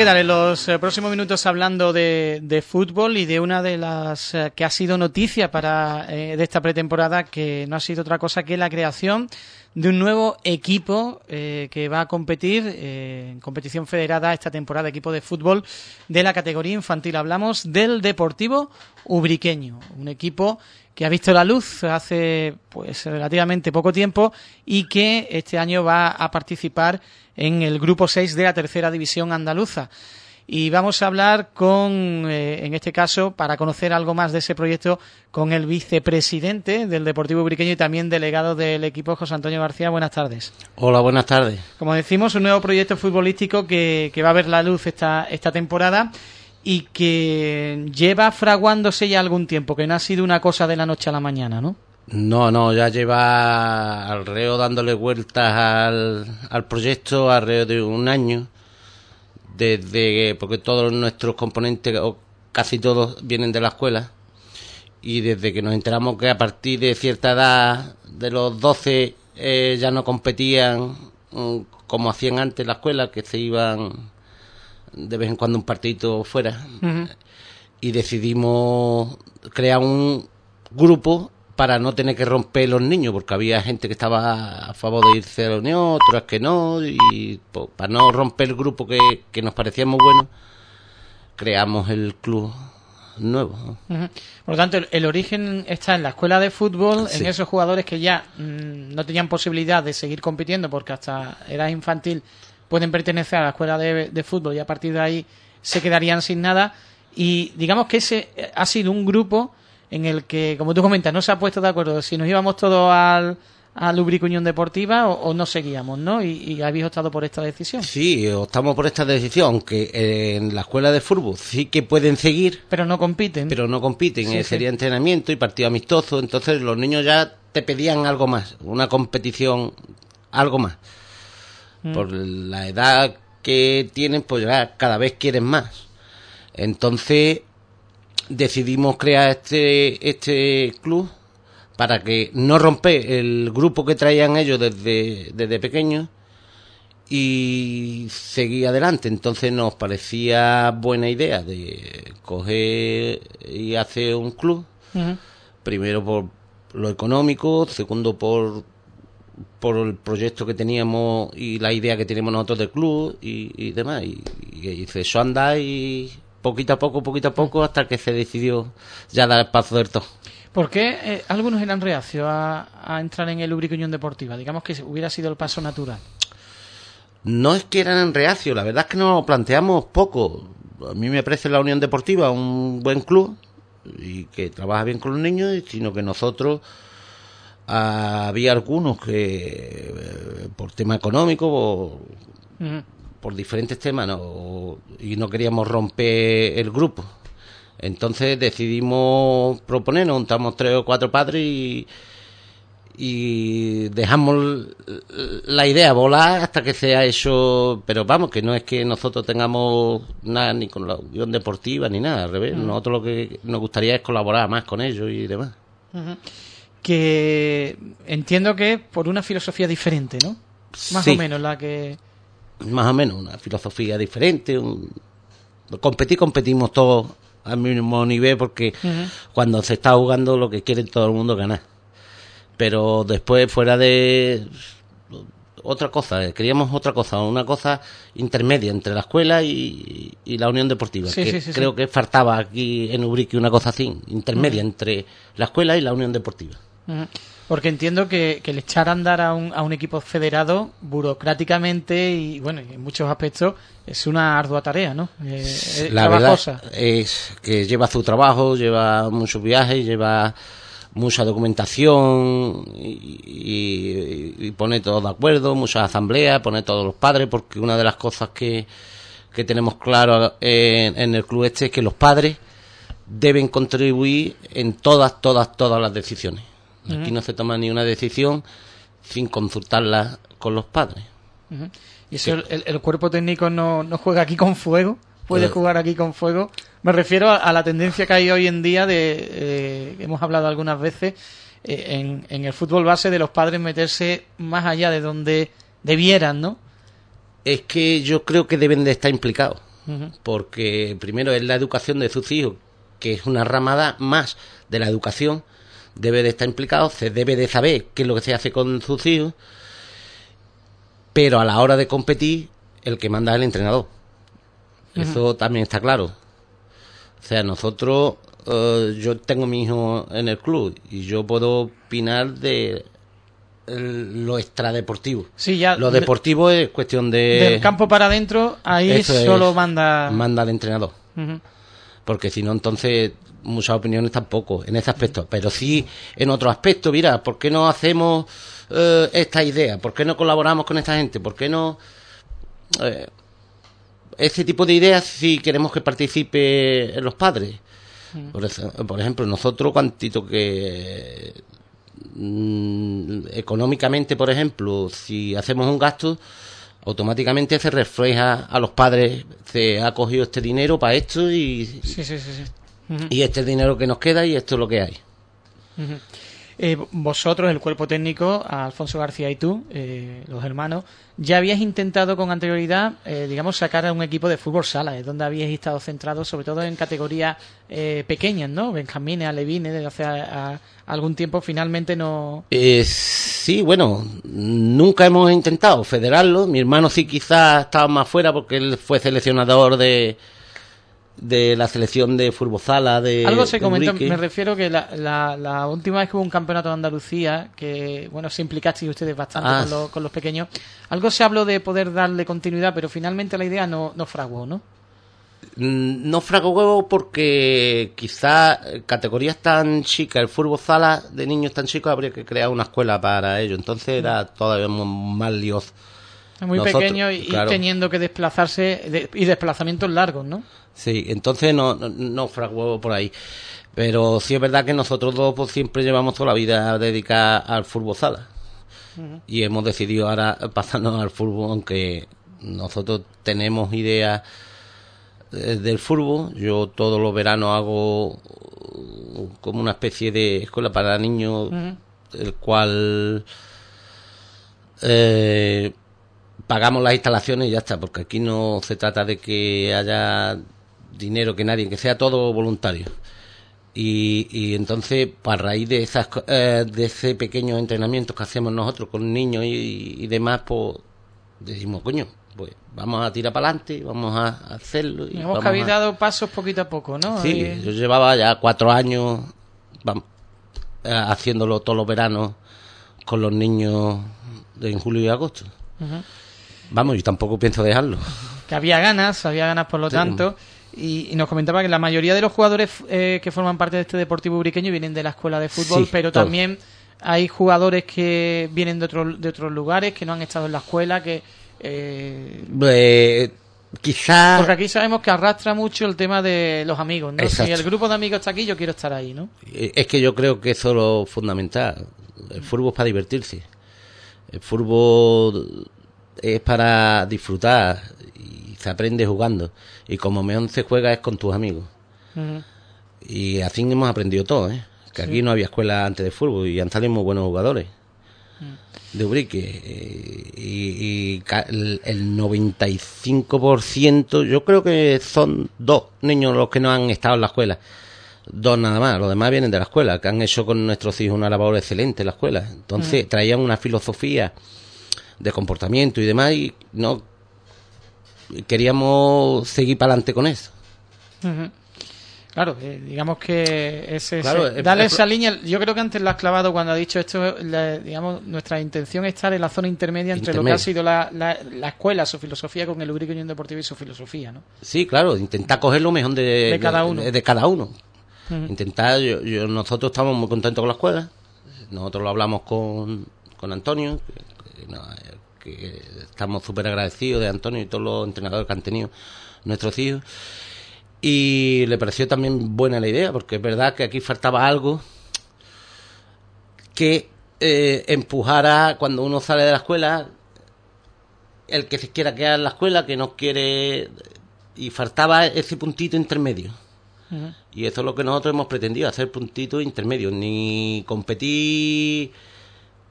Quedar en los eh, próximos minutos hablando de, fútbol y de una de las eh, que ha sido noticia para eh, de esta pretemporada que no ha sido otra cosa que la creación de un nuevo equipo que va a competir en competición federada esta temporada, equipo de fútbol de la categoría infantil. Hablamos del Deportivo Ubriqueño, un equipo que ha visto la luz hace pues relativamente poco tiempo y que este año va a participar en el grupo 6 de la tercera división andaluza. Y vamos a hablar con, eh, en este caso, para conocer algo más de ese proyecto, con el vicepresidente del Deportivo Ubriqueño y también delegado del equipo, José Antonio García. Buenas tardes. Hola, buenas tardes. Como decimos, un nuevo proyecto futbolístico que, que va a ver la luz esta, esta temporada y que lleva fraguándose ya algún tiempo, que no ha sido una cosa de la noche a la mañana, ¿no? No, no, ya lleva al reo dándole vueltas al, al proyecto alrededor de un año, desde porque todos nuestros componentes, o casi todos, vienen de la escuela, y desde que nos enteramos que a partir de cierta edad, de los 12, eh, ya no competían mm, como hacían antes la escuela, que se iban de vez en cuando un partidito fuera. Y decidimos crear un grupo para no tener que romper los niños, porque había gente que estaba a favor de irse a la Unión, otras que no, y pues, para no romper el grupo que, que nos parecía muy bueno, creamos el club nuevo. Por lo tanto, el, origen está en la escuela de fútbol, en esos jugadores que ya mm, no tenían posibilidad de seguir compitiendo porque hasta era infantil pueden pertenecer a la escuela de, fútbol y a partir de ahí se quedarían sin nada. Y digamos que ese ha sido un grupo en el que, como tú comentas, no se ha puesto de acuerdo si nos íbamos todos al, a Lubric Unión Deportiva o, no seguíamos, ¿no? Y, habéis optado por esta decisión. Sí, optamos por esta decisión, aunque en la escuela de fútbol sí que pueden seguir. Pero no compiten. Pero no compiten, eh, sería entrenamiento y partido amistoso, entonces los niños ya te pedían algo más, una competición, algo más. Mm. Por la edad que tienen, pues ya cada vez quieren más. Entonces decidimos crear este, este club para que no romper el grupo que traían ellos desde, desde pequeños y seguir adelante. Entonces nos parecía buena idea de coger y hacer un club. Primero por lo económico, segundo por por el proyecto que teníamos y la idea que tenemos nosotros del club y, demás. Y, y, eso anda y poquito a poco, poquito a poco, hasta que se decidió ya dar el paso del todo. ¿Por qué eh, algunos eran reacios a, entrar en el Ubrique Unión Deportiva? Digamos que hubiera sido el paso natural. No es que eran reacios, la verdad es que nos planteamos poco. A mí me parece la Unión Deportiva un buen club y que trabaja bien con los niños, sino que nosotros ah, había algunos que eh, por tema económico, por, por diferentes temas, no, y no queríamos romper el grupo. Entonces decidimos proponernos, juntamos tres o cuatro padres y, y dejamos la idea volar hasta que sea eso, pero vamos, que no es que nosotros tengamos nada ni con la Unión Deportiva ni nada, al revés, nosotros lo que nos gustaría es colaborar más con ellos y demás. Que entiendo que por una filosofía diferente, ¿no? Más o menos la que... Más o menos, una filosofía diferente, un... competir, competimos todos al mismo nivel porque cuando se está jugando lo que quiere todo el mundo ganar. Pero después fuera de otra cosa, eh, queríamos otra cosa, una cosa intermedia entre la escuela y, la Unión Deportiva, que creo que faltaba aquí en Ubrique una cosa así, intermedia entre la escuela y la Unión Deportiva. Porque entiendo que, el echar a andar a un, a un equipo federado burocráticamente y bueno, en muchos aspectos es una ardua tarea, ¿no? Eh, la verdad es que lleva su trabajo, lleva muchos viajes, lleva mucha documentación y, pone todo de acuerdo, muchas asambleas, pone todos los padres, porque una de las cosas que, que tenemos claro en, en el club este es que los padres deben contribuir en todas, todas, todas las decisiones Aquí no se toma ni una decisión sin consultarla con los padres. ¿Y eso el, cuerpo técnico no, no, juega aquí con fuego? ¿Puede eh. jugar aquí con fuego? Me refiero a, la tendencia que hay hoy en día de, eh, hemos hablado algunas veces, eh, en, en, el fútbol base de los padres meterse más allá de donde debieran, ¿no? Es que yo creo que deben de estar implicados, porque primero es la educación de sus hijos, que es una ramada más de la educación debe de estar implicado, se debe de saber qué es lo que se hace con sus hijos, pero a la hora de competir, el que manda es el entrenador. Eso también está claro. O sea, nosotros, eh, yo tengo mi hijo en el club y yo puedo opinar de lo extradeportivo. Sí, ya. Lo deportivo es cuestión de. Del campo para adentro, ahí solo manda. Manda el entrenador. Porque si no, entonces muchas opiniones tampoco en ese aspecto, pero sí en otro aspecto, mira, ¿por qué no hacemos eh, esta idea? ¿Por qué no colaboramos con esta gente? ¿Por qué no... Eh, ese tipo de ideas si queremos que participe en los padres. Mm. Por, ejemplo, nosotros cuantito que mm, económicamente, por ejemplo, si hacemos un gasto, automáticamente se refleja a los padres, se ha cogido este dinero para esto y, sí, sí, sí, y este es el dinero que nos queda y esto es lo que hay. Eh, vosotros, el cuerpo técnico, Alfonso García y tú, eh, los hermanos, ya habíais intentado con anterioridad, eh, digamos, sacar a un equipo de fútbol sala, es donde habíais estado centrados sobre todo en categorías pequeñas, ¿no? Benjamines, Alevines, desde hace algún tiempo, finalmente no... sí, bueno, nunca hemos intentado federarlo. Mi hermano sí quizás estaba más fuera porque él fue seleccionador de de la selección de fútbol sala de algo se comentó me refiero que la, la, última vez que hubo un campeonato de Andalucía que bueno se implicaste ustedes bastante ah. con, los, con, los pequeños algo se habló de poder darle continuidad pero finalmente la idea no, no fraguó ¿no? Mm, No frago huevo porque quizás categorías tan chicas, el fútbol sala de niños tan chicos, habría que crear una escuela para ello. Entonces era todavía mu- más lioso. Muy Nosotros, pequeño y, claro. teniendo que desplazarse de- y desplazamientos largos, ¿no? Sí, entonces no, no, no frago huevo por ahí. Pero sí es verdad que nosotros dos pues, siempre llevamos toda la vida dedicada al fútbol sala. Y hemos decidido ahora pasarnos al fútbol, aunque nosotros tenemos ideas eh, del fútbol. Yo todos los veranos hago como una especie de escuela para niños, el cual eh, pagamos las instalaciones y ya está, porque aquí no se trata de que haya dinero que nadie, que sea todo voluntario. Y, y entonces, para raíz de esas eh, de ese pequeño entrenamiento que hacemos nosotros con niños y, y demás, pues decimos, coño, pues vamos a tirar para adelante, vamos a hacerlo. Y Hemos vamos habéis a- dado pasos poquito a poco, ¿no? Sí, Ahí- yo llevaba ya cuatro años vam- eh, haciéndolo todos los veranos con los niños de en julio y agosto. Ujú. Vamos, yo tampoco pienso dejarlo. que había ganas, había ganas por lo Sí. tanto. Y, y nos comentaba que la mayoría de los jugadores eh, que forman parte de este Deportivo Ubriqueño vienen de la escuela de fútbol, Sí, pero todos. también hay jugadores que vienen de, otro- de otros lugares, que no han estado en la escuela, que... eh, Eh, quizá porque aquí sabemos que arrastra mucho el tema de los amigos, ¿no? Si el grupo de amigos está aquí, yo quiero estar ahí, ¿no? eh, es que yo creo que eso es lo fundamental. El fútbol es para divertirse. El fútbol es para disfrutar y se aprende jugando. Y como mejor se juega es con tus amigos. Y así hemos aprendido todo, ¿eh? Que aquí no había escuela antes de fútbol y han salido muy buenos jugadores. De Ubrique. eh, y el, el 95%, yo creo que son dos niños los que no han estado en la escuela. Dos nada más, los demás vienen de la escuela, que han hecho con nuestros hijos una labor excelente en la escuela. Entonces traían una filosofía de comportamiento y demás y no queríamos seguir para adelante con eso. Claro, eh, digamos que ese, Claro, ese- es- darle es- esa línea, yo creo que antes la has clavado cuando ha dicho esto, la- digamos, nuestra intención es estar en la zona intermedia entre lo que ha sido la, la, la escuela, su filosofía con el Ubrique Unión Deportiva y su filosofía, ¿no? Sí, claro, intentar coger lo mejor de, De cada uno. De, de cada uno. Intentar, yo, yo- nosotros estamos muy contentos con la escuela. Nosotros lo hablamos con, con Antonio, que, que no, que estamos súper agradecidos de Antonio y todos los entrenadores que han tenido nuestros hijos. Y le pareció también buena la idea, porque es verdad que aquí faltaba algo que eh, empujara cuando uno sale de la escuela, el que se quiera quedar en la escuela, que no quiere... Y faltaba ese puntito intermedio. Y eso es lo que nosotros hemos pretendido, hacer puntitos intermedios, ni competir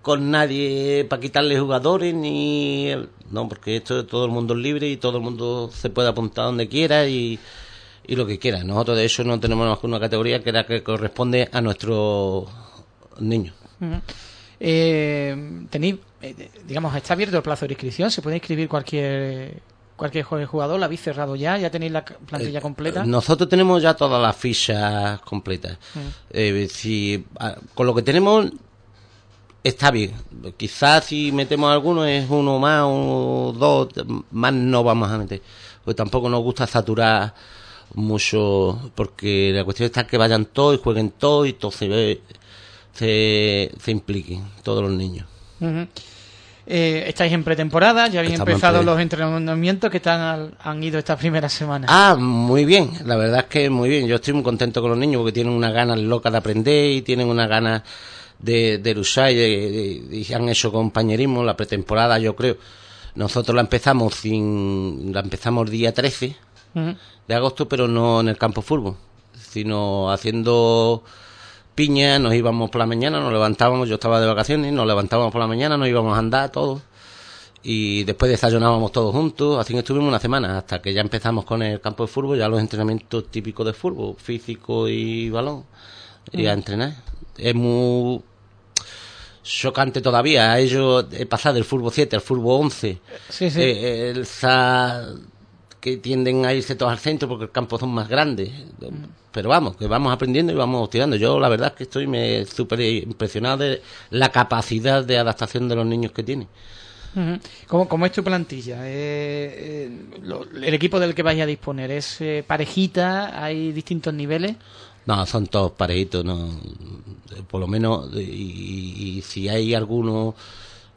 con nadie para quitarle jugadores, ni... No, porque esto todo el mundo es libre y todo el mundo se puede apuntar donde quiera y, y lo que quiera. Nosotros de eso no tenemos más que una categoría que era que corresponde a nuestros niños. Eh, tenéis, eh, digamos, está abierto el plazo de inscripción, se puede inscribir cualquier cualquier jugador, la habéis cerrado ya, ya tenéis la plantilla completa. Eh, Nosotros tenemos ya todas las fichas completas. Si, con lo que tenemos está bien. Quizás si metemos alguno es uno más o dos, más no vamos a meter. Pues tampoco nos gusta saturar mucho, porque la cuestión está que vayan todos y jueguen todos y todos se, ve- se, se impliquen, todos los niños. Ujú. Eh, estáis en pretemporada, ya habéis Estamos empezado los entrenamientos que tan al- han ido esta primera semana. Ah, muy bien, la verdad es que muy bien. Yo estoy muy contento con los niños porque tienen unas ganas locas de aprender y tienen unas ganas de, de luchar y, de- de- han hecho compañerismo. La pretemporada, yo creo, nosotros la empezamos sin, la empezamos el día 13 Ujú. de agosto, pero no en el campo de fútbol, sino haciendo piña, nos íbamos por la mañana, nos levantábamos, yo estaba de vacaciones, nos levantábamos por la mañana, nos íbamos a andar todos y después desayunábamos todos juntos, así que estuvimos una semana hasta que ya empezamos con el campo de fútbol, ya los entrenamientos típicos de fútbol, físico y balón, y a entrenar. Es muy chocante todavía, a ellos he pasado del fútbol 7 al fútbol 11 Sí, sí. eh, el que tienden a irse todos al centro porque el campo son más grandes. Pero vamos, que vamos aprendiendo y vamos tirando. Yo la verdad es que estoy me súper impresionado de la capacidad de adaptación de los niños que tienen. ¿Cómo, cómo es tu plantilla? Eh, eh, lo- ¿El equipo del que vais a disponer es eh, parejita? ¿Hay distintos niveles? No, son todos parejitos, no, por lo menos, y, y- y si hay alguno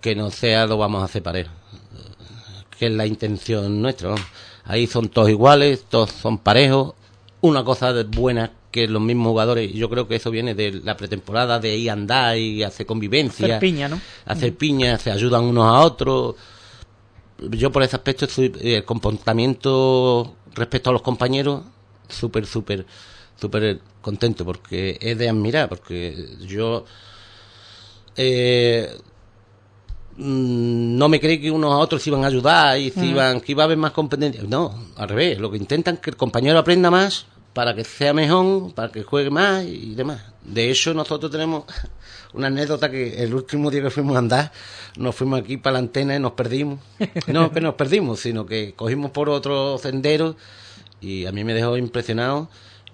que no sea, lo vamos a hacer parejo, que es la intención nuestra. Ahí son todos iguales, todos son parejos. Una cosa de- buena que los mismos jugadores, yo creo que eso viene de la pretemporada, de ir a andar y hacer convivencia, Hacer piña, ¿no? hacer piña, se ayudan unos a otros. Yo por ese aspecto eh, el comportamiento respecto a los compañeros, súper, súper, súper contento porque es de admirar, porque yo eh, mm, no me creí que unos a otros se iban a ayudar y se iban, que iba a haber más competencia. No, al revés, lo que intentan es que el compañero aprenda más para que sea mejor, para que juegue más y demás. De hecho, nosotros tenemos una anécdota que el último día que fuimos a andar, nos fuimos aquí para la antena y nos perdimos. No que nos perdimos, sino que cogimos por otro sendero y a mí me dejó impresionado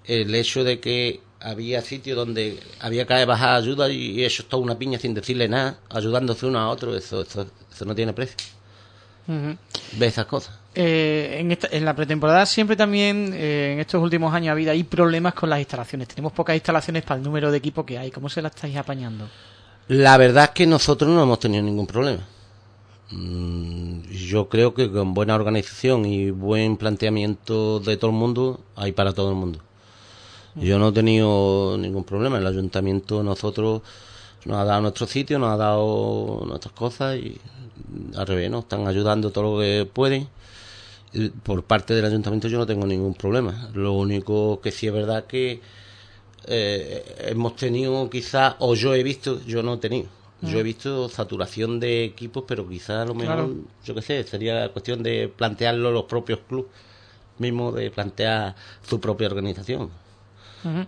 el hecho de que había sitios donde había que bajar ayuda y ellos toda una piña sin decirle nada, ayudándose uno a otro, eso, eso, eso no tiene precio. Ve esas cosas. Eh, en, esta- en la pretemporada siempre también, eh, en estos últimos años ha habido ahí problemas con las instalaciones. Tenemos pocas instalaciones para el número de equipo que hay. ¿Cómo se las estáis apañando? La verdad es que nosotros no hemos tenido ningún problema. Mm, Yo creo que con buena organización y buen planteamiento de todo el mundo, hay para todo el mundo. Yo no he tenido ningún problema. El ayuntamiento, nosotros, nos ha dado nuestro sitio, nos ha dado nuestras cosas y al revés, nos están ayudando todo lo que pueden. Por parte del ayuntamiento yo no tengo ningún problema. Lo único que sí es verdad que eh, hemos tenido quizás, o yo he visto, yo no he tenido, yo he visto saturación de equipos, pero quizás a lo mejor, Claro. yo qué sé, sería cuestión de plantearlo los propios clubes, mismo de plantear su propia organización.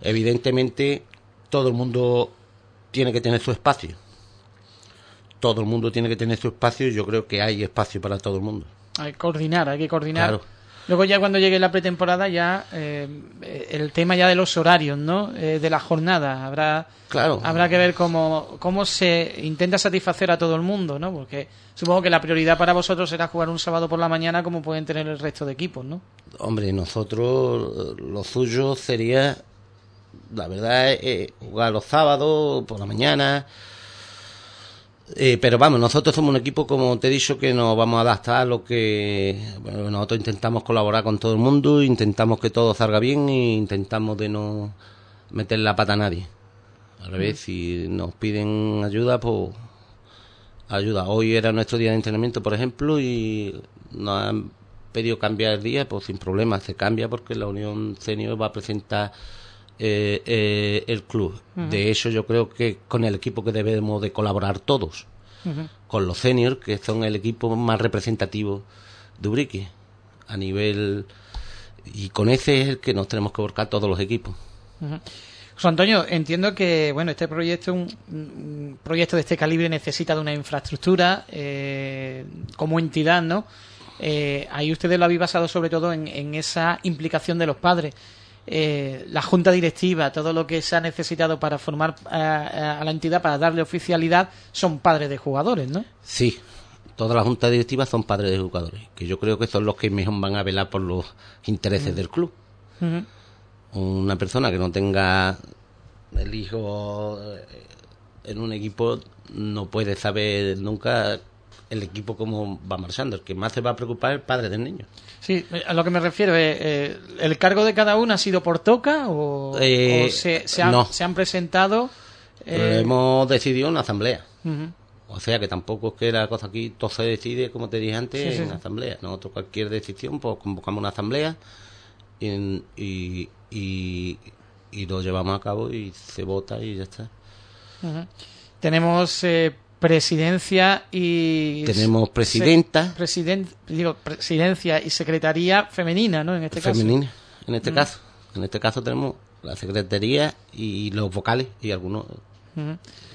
Evidentemente, todo el mundo tiene que tener su espacio. Todo el mundo tiene que tener su espacio y yo creo que hay espacio para todo el mundo. Hay que coordinar, hay que coordinar. Claro. Luego ya cuando llegue la pretemporada ya eh, el tema ya de los horarios, ¿no? Eh, de la jornada. Habrá Claro. habrá que ver cómo, cómo se intenta satisfacer a todo el mundo, ¿no? Porque supongo que la prioridad para vosotros será jugar un sábado por la mañana como pueden tener el resto de equipos, ¿no? Hombre, nosotros eh, lo suyo sería, la verdad, eh, jugar los sábados por la mañana. Eh, pero vamos, nosotros somos un equipo, como te he dicho, que nos vamos a adaptar a lo que... Bueno, nosotros intentamos colaborar con todo el mundo, intentamos que todo salga bien e intentamos de no meter la pata a nadie. Al revés, si nos piden ayuda, pues ayuda. Hoy era nuestro día de entrenamiento, por ejemplo, y nos han pedido cambiar el día, pues sin problema, se cambia porque la Unión Senior va a presentar eh, eh, el club. De hecho, yo creo que con el equipo que debemos de colaborar todos, con los seniors, que son el equipo más representativo de Ubrique, a nivel... Y con ese es el que nos tenemos que volcar todos los equipos. José Antonio, entiendo que bueno este proyecto, un, un proyecto de este calibre necesita de una infraestructura eh, como entidad, ¿no? Eh, ahí ustedes lo habéis basado sobre todo en, en esa implicación de los padres. Eh, la junta directiva, todo lo que se ha necesitado para formar a, a la entidad, para darle oficialidad, son padres de jugadores, ¿no? Sí, todas las juntas directivas son padres de jugadores, que yo creo que son los que mejor van a velar por los intereses del club. Una persona que no tenga el hijo eh, en un equipo no puede saber nunca el equipo cómo va marchando. El que más se va a preocupar es el padre del niño. Sí, a lo que me refiero es, eh, ¿el cargo de cada uno ha sido por toca o, Eh, o se, se han, no. se han presentado? Eh, hemos decidido en asamblea. O sea que tampoco es que la cosa aquí todo se decide, como te dije antes, Sí, sí, en asamblea. Nosotros cualquier decisión, pues convocamos una asamblea y, y, y, y lo llevamos a cabo y se vota y ya está. Tenemos eh, presidencia y... Tenemos presidenta. President- digo, presidencia y secretaría femenina, ¿no? En este caso. femenina, en este caso. En este caso tenemos la secretaría y los vocales y algunos.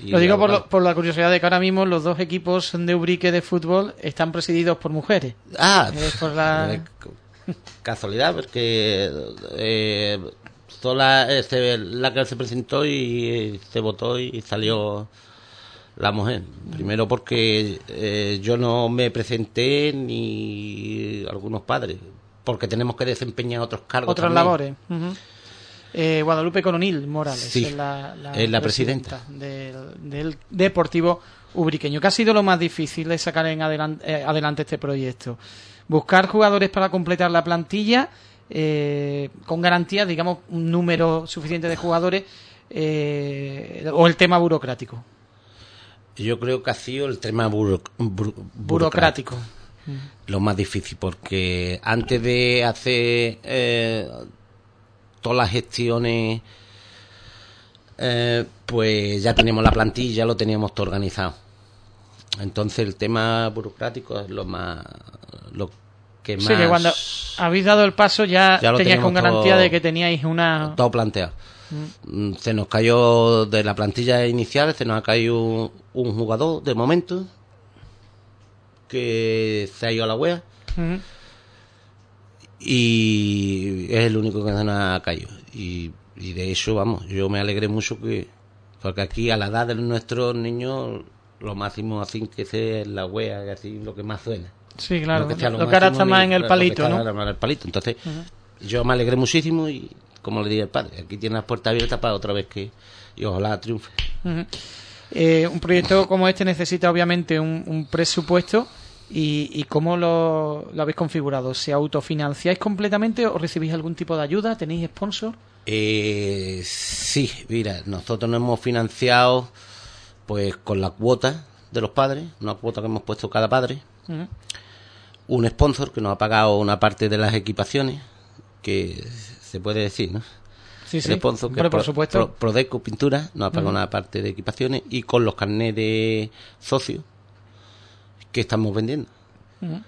Y Lo digo por, lo- por la curiosidad de que ahora mismo los dos equipos de Ubrique de fútbol están presididos por mujeres. Ah, Eh, por la- casualidad, porque eh, sola, este, la que se presentó y se votó y salió la mujer. Primero porque eh, yo no me presenté ni algunos padres, porque tenemos que desempeñar otros cargos. Otras también. labores. Ujú. Eh, Guadalupe Coronil Morales Sí, es la, la es la presidenta. del, del Deportivo Ubriqueño. ¿Qué ha sido lo más difícil de sacar en adelan- eh, adelante este proyecto? Buscar jugadores para completar la plantilla eh, con garantías, digamos, un número suficiente de jugadores eh, o el tema burocrático. Yo creo que ha sido el tema buro- bur- Burocrático. lo más difícil, porque antes de hacer eh, todas las gestiones, eh, pues ya teníamos la plantilla, lo teníamos todo organizado. Entonces el tema burocrático es lo más, lo que más Sí, que cuando habéis dado el paso ya, Ya teníais con garantía todo- de que teníais una... todo planteado. Mm, Se nos cayó de la plantilla inicial, se nos ha caído un, un jugador de momento que se ha ido a la wea y es el único que se nos ha caído. Y, y de eso, vamos, yo me alegré mucho que, porque aquí a la edad de nuestros niños, lo máximo así que sea en la wea, que así lo que más suena. Sí, claro. Lo que Lo, lo que ahora está más en el palito, ¿no? más en el palito. Entonces, yo me alegré muchísimo y, como le dije al padre, aquí tiene las puertas abiertas para otra vez que, y ojalá triunfe. Eh, un proyecto como este necesita obviamente un, un presupuesto y, y cómo lo, lo habéis configurado. ¿Se autofinanciáis completamente o recibís algún tipo de ayuda? ¿Tenéis sponsor? Eh, sí, mira, nosotros nos hemos financiado pues con la cuota de los padres, una cuota que hemos puesto cada padre, un sponsor que nos ha pagado una parte de las equipaciones, que se puede decir, ¿no? Sí, sí. sponsor que Hombre, por Pro- supuesto. Pro- Prodeco Pintura nos ha pagado una parte de equipaciones y con los carnés de socios que estamos vendiendo. Ujú.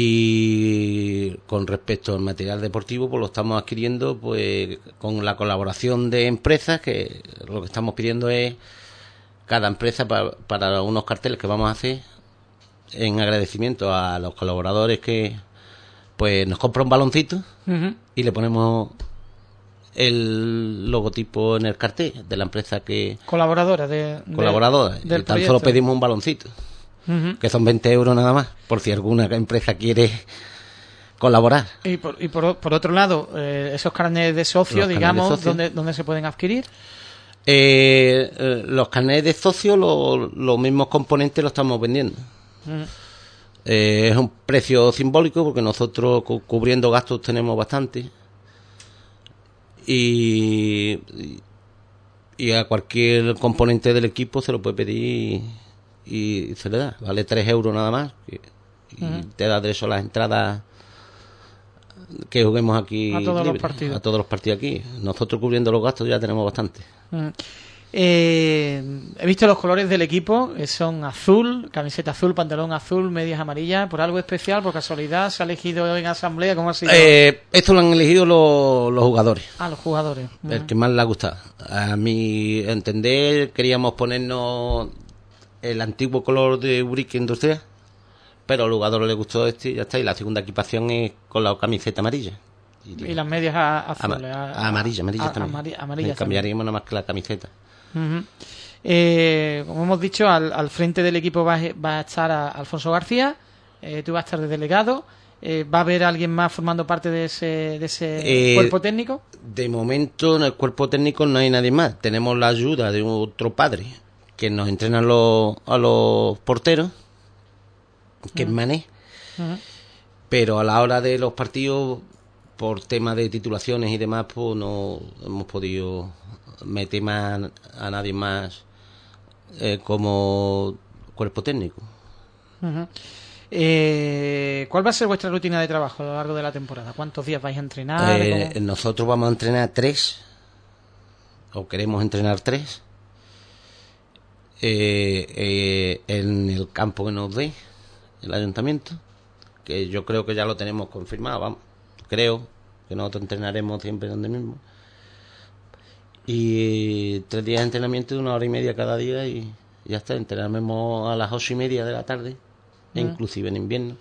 Y con respecto al material deportivo, pues lo estamos adquiriendo pues con la colaboración de empresas, que lo que estamos pidiendo es cada empresa pa- para unos carteles que vamos a hacer en agradecimiento a los colaboradores que pues nos compra un baloncito y le ponemos el logotipo en el cartel de la empresa que Colaboradora de, de- colaboradora del y tan solo pedimos un baloncito que son 20 euros nada más, por si alguna empresa quiere colaborar. Y, por, y por, por otro lado, eh, esos carnets de socio, Los de digamos, socio. ¿dónde, ¿dónde se pueden adquirir? Eh, eh, los carnets de socio, lo- los mismos componentes los estamos vendiendo. Ujú. Eh, es un precio simbólico porque nosotros cu- cubriendo gastos tenemos bastante. Y, y, a cualquier componente del equipo se lo puede pedir y, se le da. Vale 3 euros nada más. Y, y te da de eso las entradas que juguemos aquí. A todos los partidos. A todos los partidos aquí. Nosotros cubriendo los gastos ya tenemos bastante. Eh, he visto los colores del equipo, eh, son azul, camiseta azul, pantalón azul, medias amarillas, por algo especial, por casualidad, se ha elegido en asamblea, ¿cómo ha sido? Eh, esto lo han elegido los, los jugadores. Ah, los jugadores. El que más le ha gustado. A mi entender, queríamos ponernos el antiguo color de Urique Industrial, pero al jugador le gustó este y ya está. Y la segunda equipación es con la camiseta amarilla. Y las medias Ama- azules. amarilla, amarilla también. cambiaríamos nada más que la camiseta. Eh, como hemos dicho, al, al frente del equipo va, a- va a estar a- Alfonso García, eh, tú vas a estar de delegado, eh, va a haber alguien más formando parte de ese, de ese Eh, cuerpo técnico. De momento en el cuerpo técnico no hay nadie más. Tenemos la ayuda de otro padre que nos entrena a los, a los porteros, que es Mané. Pero a la hora de los partidos, por tema de titulaciones y demás, pues no hemos podido meter más a nadie más eh, como cuerpo técnico. Eh, ¿Cuál va a ser vuestra rutina de trabajo a lo largo de la temporada? ¿Cuántos días vais a entrenar? Eh, ¿Cómo? nosotros vamos a entrenar tres, o queremos entrenar tres, eh, eh, en el campo que nos dé el ayuntamiento, que yo creo que ya lo tenemos confirmado, vamos, creo que nosotros entrenaremos siempre donde mismo. Y tres días de entrenamiento de una hora y media cada día y ya está, entrenaremos a las ocho y media de la tarde, inclusive en invierno.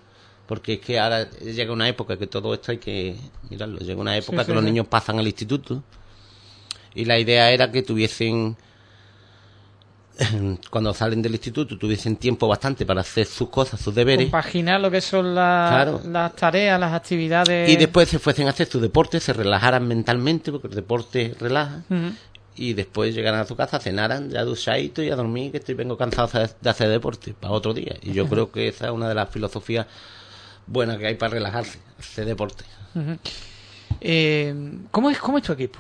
Porque es que ahora llega una época que todo esto hay que mirarlo. Llega una época Sí, que sí, los sí. niños pasan al instituto y la idea era que tuviesen cuando salen del instituto tuviesen tiempo bastante para hacer sus cosas, sus deberes. Compaginar lo que son la- Claro. las tareas, las actividades. Y después se fuesen a hacer su deporte, se relajaran mentalmente, porque el deporte relaja. Y después llegaran a su casa, cenaran, ya duchadito y a dormir, que estoy vengo cansado de hacer- de hacer deporte para otro día. Y yo creo que esa es una de las filosofías buenas que hay para relajarse, hacer deporte. Eh, ¿cómo, es, ¿Cómo es tu equipo?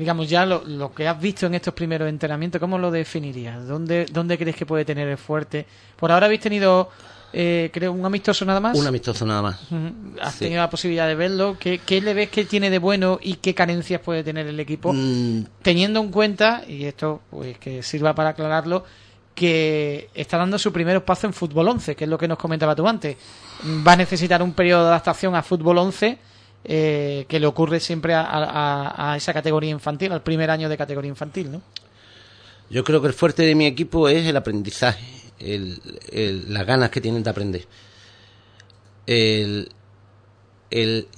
Digamos, ya lo, lo que has visto en estos primeros entrenamientos, ¿cómo lo definirías? ¿Dónde, dónde crees que puede tener el fuerte? Por ahora habéis tenido, eh, creo, un amistoso nada más. Un amistoso nada más. Has Sí. tenido la posibilidad de verlo. ¿Qué, ¿Qué le ves que tiene de bueno y qué carencias puede tener el equipo? Mm, Teniendo en cuenta, y esto pues que sirva para aclararlo, que está dando su primer paso en fútbol 11, que es lo que nos comentaba tú antes. Va a necesitar un periodo de adaptación a fútbol 11 eh, que le ocurre siempre a, a- a esa categoría infantil, al primer año de categoría infantil, ¿no? Yo creo que el fuerte de mi equipo es el aprendizaje, el, el- las ganas que tienen de aprender. El, el,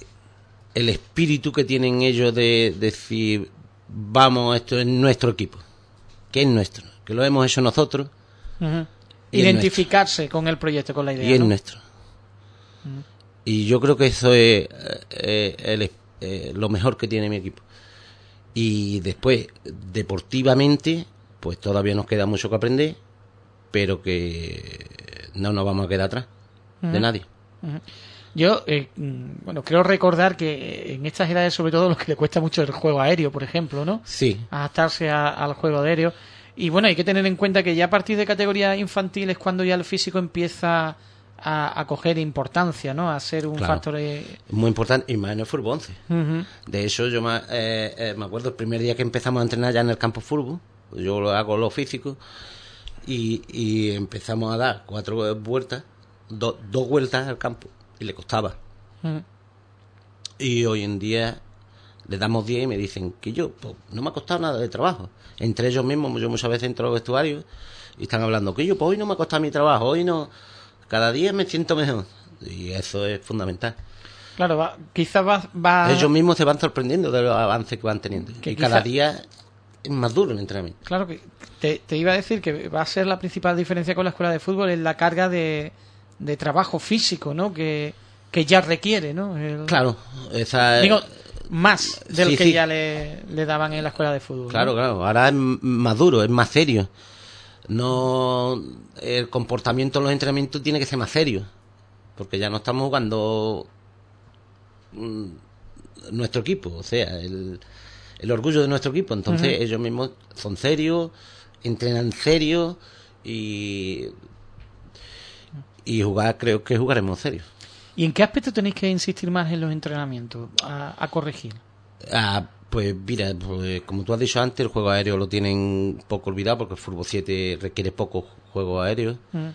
el espíritu que tienen ellos de decir, vamos, esto es nuestro equipo, que es nuestro, que lo hemos hecho nosotros Identificarse con el proyecto, con la idea. y es ¿no? nuestro. Y yo creo que eso es eh, el- eh, lo mejor que tiene mi equipo. Y después, deportivamente, pues todavía nos queda mucho que aprender, pero que no nos vamos a quedar atrás de nadie. Yo, eh, mm, bueno, creo recordar que en estas edades, sobre todo, lo que le cuesta mucho el juego aéreo, por ejemplo, ¿no? Sí, adaptarse a- al juego aéreo. Y bueno, hay que tener en cuenta que ya a partir de categorías infantiles es cuando ya el físico empieza a, a coger importancia, ¿no? A ser un Claro. factor. eh, es muy importante, y más en el fútbol 11. ujú. De hecho, yo me, eh, eh, me acuerdo el primer día que empezamos a entrenar ya en el campo de fútbol, yo lo hago lo físico, y, y empezamos a dar cuatro vueltas, do- dos vueltas al campo, y le costaba. Y hoy en día le damos 10 y me dicen que yo, pues, no me ha costado nada de trabajo. Entre ellos mismos, yo muchas veces entro a los vestuarios y están hablando que yo, pues hoy no me ha costado mi trabajo, hoy no, cada día me siento mejor. Y eso es fundamental. Claro, va- quizás va, va- Ellos mismos se van sorprendiendo de los avances que van teniendo. Que y quizá- cada día es más duro el entrenamiento. Claro que te, te iba a decir que va a ser la principal diferencia con la escuela de fútbol es la carga de, de trabajo físico, ¿no? Que, que ya requiere, ¿no? El- Claro, esa Digo, más del sí, que sí. ya le, le daban en la escuela de fútbol. ¿no? Claro, claro. Ahora es más duro, es más serio. No, el comportamiento en los entrenamientos tiene que ser más serio, porque ya no estamos jugando mm, nuestro equipo, o sea, el, el orgullo de nuestro equipo. Entonces ellos mismos son serios, entrenan serio y y jugar creo que jugaremos serio. ¿Y en qué aspecto tenéis que insistir más en los entrenamientos a, a corregir? Ah, pues mira, pues, como tú has dicho antes, el juego aéreo lo tienen poco olvidado porque el fútbol 7 requiere poco juego aéreo. Mm.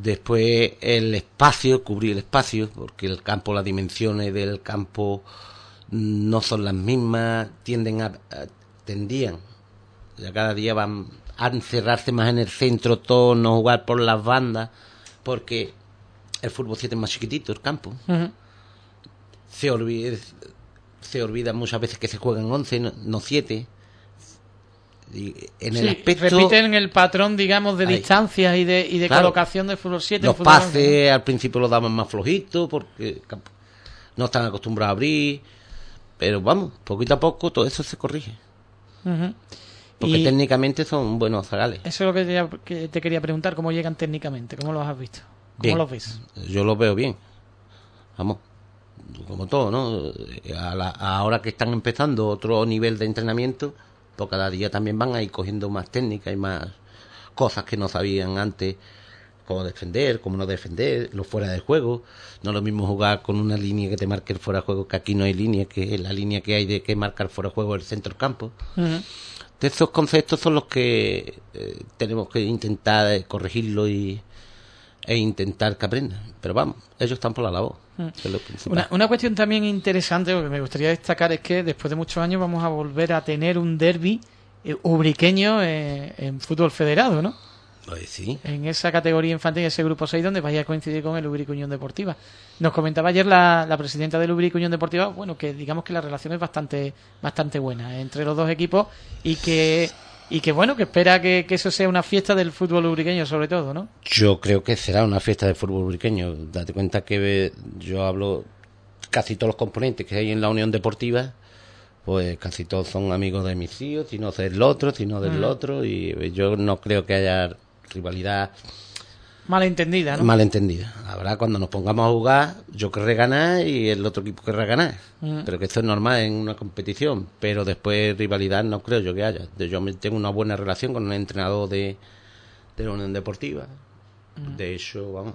Después el espacio, cubrir el espacio, porque el campo, las dimensiones del campo no son las mismas, tienden a, tendían, ya cada día van a encerrarse más en el centro todo, no jugar por las bandas, porque el fútbol 7 es más chiquitito el campo se olvida, se olvida muchas veces que se juegan 11, no- no 7. Y en el Sí, aspecto, repiten el patrón, digamos, de Ahí. distancias y de, y de Claro. colocación de fútbol 7. los pases al principio los daban más flojitos porque no están acostumbrados a abrir. Pero vamos, poquito a poco todo eso se corrige. Porque Y técnicamente son buenos zagales. eso es lo que te, que te quería preguntar, ¿cómo llegan técnicamente? ¿Cómo los has visto? ¿Cómo Bien. los ves? Yo lo veo bien. Vamos, como todo, ¿no? A la- ahora que están empezando otro nivel de entrenamiento, pues cada día también van a ir cogiendo más técnicas y más cosas que no sabían antes, cómo defender, cómo no defender, lo fuera de juego. No es lo mismo jugar con una línea que te marque el fuera de juego, que aquí no hay línea, que es la línea que hay de que marca el fuera de juego el centro del campo. De esos conceptos son los que eh, tenemos que intentar corregirlo y, e intentar que aprendan. Pero vamos, ellos están por la labor. Una, una cuestión también interesante, lo que me gustaría destacar es que después de muchos años vamos a volver a tener un derby eh, ubriqueño eh, en fútbol federado, ¿no? Sí. en esa categoría infantil, ese grupo 6, donde vaya a coincidir con el Ubrico Unión Deportiva. Nos comentaba ayer la, la presidenta del Ubrico Unión Deportiva, bueno, que digamos que la relación es bastante, bastante buena entre los dos equipos y que y que bueno, que espera que, que eso sea una fiesta del fútbol ubriqueño sobre todo, ¿no? Yo creo que será una fiesta del fútbol ubriqueño. Date cuenta que eh, yo hablo casi todos los componentes que hay en la Unión Deportiva, pues casi todos son amigos de mis hijos, si no del otro, si no del Mm. otro, y eh, yo no creo que haya rivalidad Malentendida, ¿no? malentendida. Habrá cuando nos pongamos a jugar, yo querré ganar y el otro equipo querrá ganar. Mm. Pero que esto es normal en una competición. Pero después rivalidad no creo yo que haya. Yo tengo una buena relación con un entrenador de, de la Unión Deportiva. De hecho, vamos,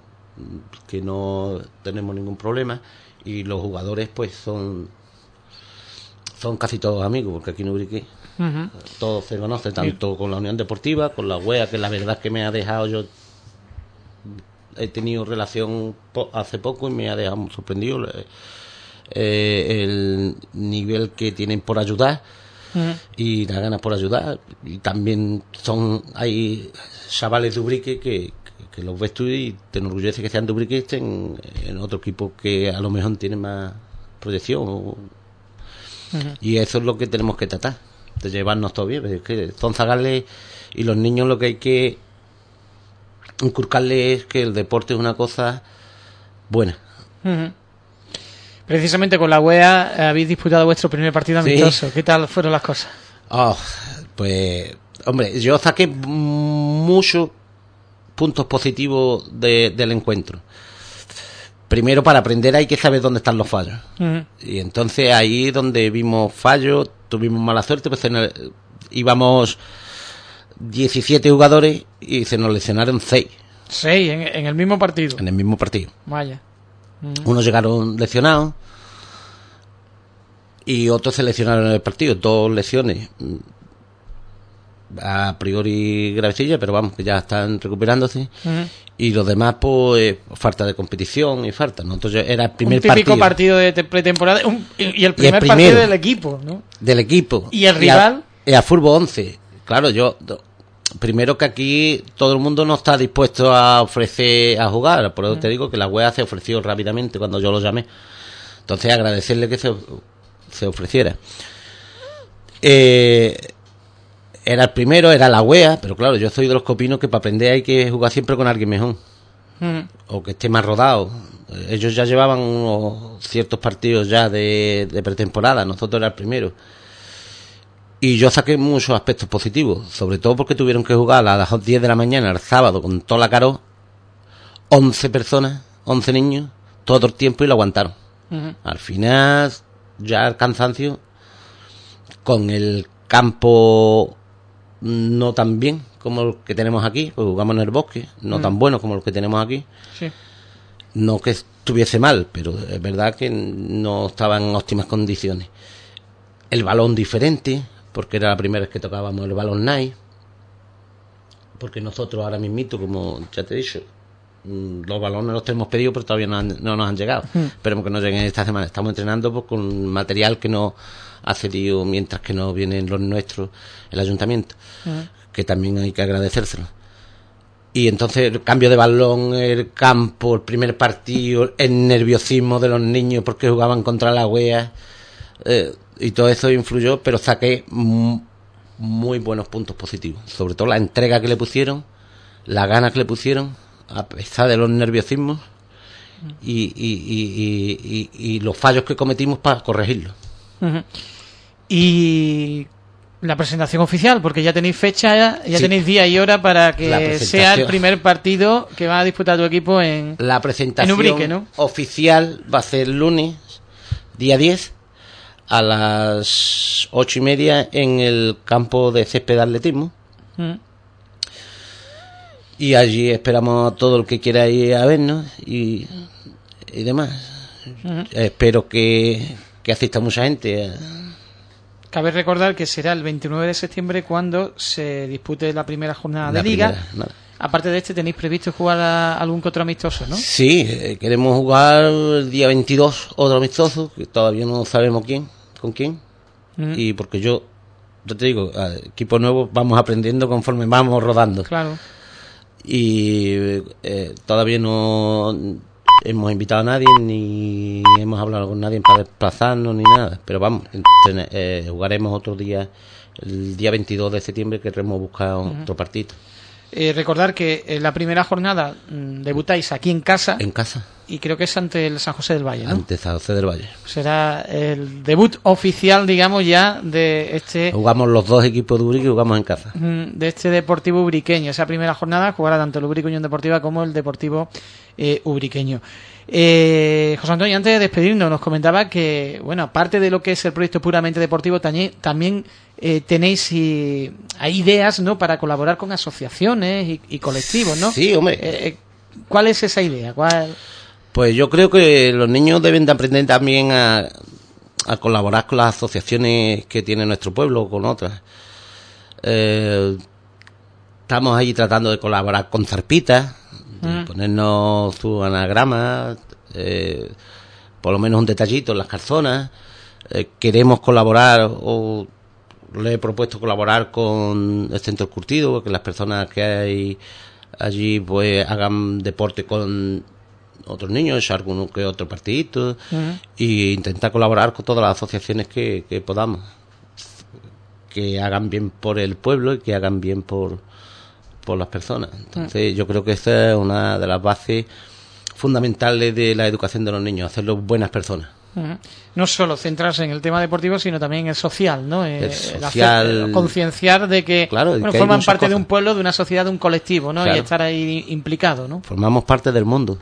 que no tenemos ningún problema. Y los jugadores, pues, son son casi todos amigos, porque aquí en Ubrique Ujú. todos se conocen, tanto con la Unión Deportiva, con la UEA, que la verdad que me ha dejado yo. He tenido relación po- hace poco y me ha dejado sorprendido eh, eh, el nivel que tienen por ayudar y las ganas por ayudar. Y también son hay chavales de Ubrique que, que, los ves tú y te enorgullece que sean de Ubrique y estén en otro equipo que a lo mejor tiene más proyección. o- y eso es lo que tenemos que tratar, de llevarnos todo bien. Es que son zagales y los niños lo que hay que inculcarles es que el deporte es una cosa buena. Precisamente con la UEA habéis disputado vuestro primer partido Sí. amistoso. ¿Qué tal fueron las cosas? Ah, pues, hombre, yo saqué muchos puntos positivos de- del encuentro. Primero, para aprender hay que saber dónde están los fallos. Y entonces ahí donde vimos fallos, tuvimos mala suerte, pues en el- íbamos 17 jugadores y se nos lesionaron 6 Seis en, en el mismo partido. en el mismo partido. Vaya. Ujú. Unos llegaron lesionados y otros se lesionaron en el partido. Dos lesiones mm, a priori gravecillas, pero vamos, que ya están recuperándose. Ujú. Y los demás, pues, falta de competición y falta. Nosotros ya- era el primer un típico partido, partido, de te- pretemporada un- y, y el primer primero. partido del equipo, ¿no? del equipo. ¿Y el a- rival? Y a, Fútbol 11. Claro, yo... Primero que aquí todo el mundo no está dispuesto a ofrecer a jugar, por eso te digo que la wea se ofreció rápidamente cuando yo lo llamé. Entonces agradecerle que se, se ofreciera. Eh, era el primero, era la wea, pero claro, yo soy de los copinos que para aprender hay que jugar siempre con alguien mejor Ujú. o que esté más rodado. Ellos ya llevaban unos ciertos partidos ya de, de pretemporada, nosotros era el primero. Y yo saqué muchos aspectos positivos, sobre todo porque tuvieron que jugar a las 10 de la mañana el sábado con toda la caro, 11 personas, 11 niños, todo el tiempo y lo aguantaron. Al final, ya el cansancio, con el campo no tan bien como el que tenemos aquí, pues jugamos en el bosque, no tan bueno como el que tenemos aquí. Sí. No que estuviese mal, pero es verdad que no estaba en óptimas condiciones. El balón diferente, porque era la primera vez que tocábamos el balón night. Porque nosotros ahora mismito, como ya te he dicho, mm, los balones los tenemos pedidos, pero todavía no, han- no nos han llegado. Esperemos que nos lleguen esta semana. Estamos entrenando pues, con material que nos ha cedido mientras que no vienen los nuestros, el ayuntamiento, que también hay que agradecérselo. Y entonces el cambio de balón, el campo, el primer partido, el nerviosismo de los niños porque jugaban contra la wea eh, y todo eso influyó, pero saqué mu- muy buenos puntos positivos. Sobre todo la entrega que le pusieron, la ganas que le pusieron, a pesar de los nerviosismos y, y, los fallos que cometimos para corregirlos. Ujú. Y la presentación oficial, porque ya tenéis fecha, ya, ya Sí. tenéis día y hora para que sea el primer partido que va a disputar tu equipo en... La presentación En Ubrique, ¿no? oficial va a ser lunes, día 10, a las ocho y media en el campo de césped de atletismo. Ujú. Y allí esperamos a todo el que quiera ir a vernos y, y demás. Espero que, que asista mucha gente. Cabe recordar que será el 29 de septiembre cuando se dispute la primera jornada La de liga. primera, nada. Aparte de este, tenéis previsto jugar a algún que otro amistoso, ¿no? Sí, eh, queremos jugar el día 22 otro amistoso, que todavía no sabemos quién, con quién. Y porque yo, yo te digo, equipo nuevo vamos aprendiendo conforme vamos rodando. Claro. Y eh, todavía no hemos invitado a nadie, ni hemos hablado con nadie para desplazarnos, ni nada. Pero vamos, eh, jugaremos otro día el día 22 de septiembre queremos buscar otro partido. Eh, recordar que en la primera jornada mm, debutáis aquí en casa. En casa. Y creo que es ante el San José del Valle, ¿no? Ante San José del Valle. Será el debut oficial, digamos, ya de este... Jugamos los dos equipos de Ubrique y jugamos en casa. De este Deportivo Ubriqueño. Esa primera jornada jugará tanto el Ubrique Unión Deportiva como el Deportivo eh, Ubriqueño. Eh, José Antonio, antes de despedirnos, nos comentaba que, bueno, aparte de lo que es el proyecto puramente deportivo, también eh, tenéis hay ideas, ¿no?, para colaborar con asociaciones y, colectivos, ¿no? Sí, hombre. Eh, ¿Cuál es esa idea? Pues yo creo que los niños deben de aprender también a, a colaborar con las asociaciones que tiene nuestro pueblo o con otras. estamos ahí tratando de colaborar con Zarpitas, Mm. ponernos su anagrama, eh, por lo menos un detallito en las calzonas. Eh, queremos colaborar o le he propuesto colaborar con el centro curtido, que las personas que hay allí pues hagan deporte con otros niños, algún que otro partidito, mm. y intentar colaborar con todas las asociaciones que, que podamos, que hagan bien por el pueblo y que hagan bien por, por las personas. Entonces, yo creo que esa es una de las bases fundamentales de la educación de los niños, hacerlos buenas personas. No solo centrarse en el tema deportivo, sino también en el social, ¿no? Eh, el social... concienciar de que, forman parte de un pueblo, de una sociedad, de un colectivo, ¿no? Y estar ahí implicado, ¿no? Formamos parte del mundo.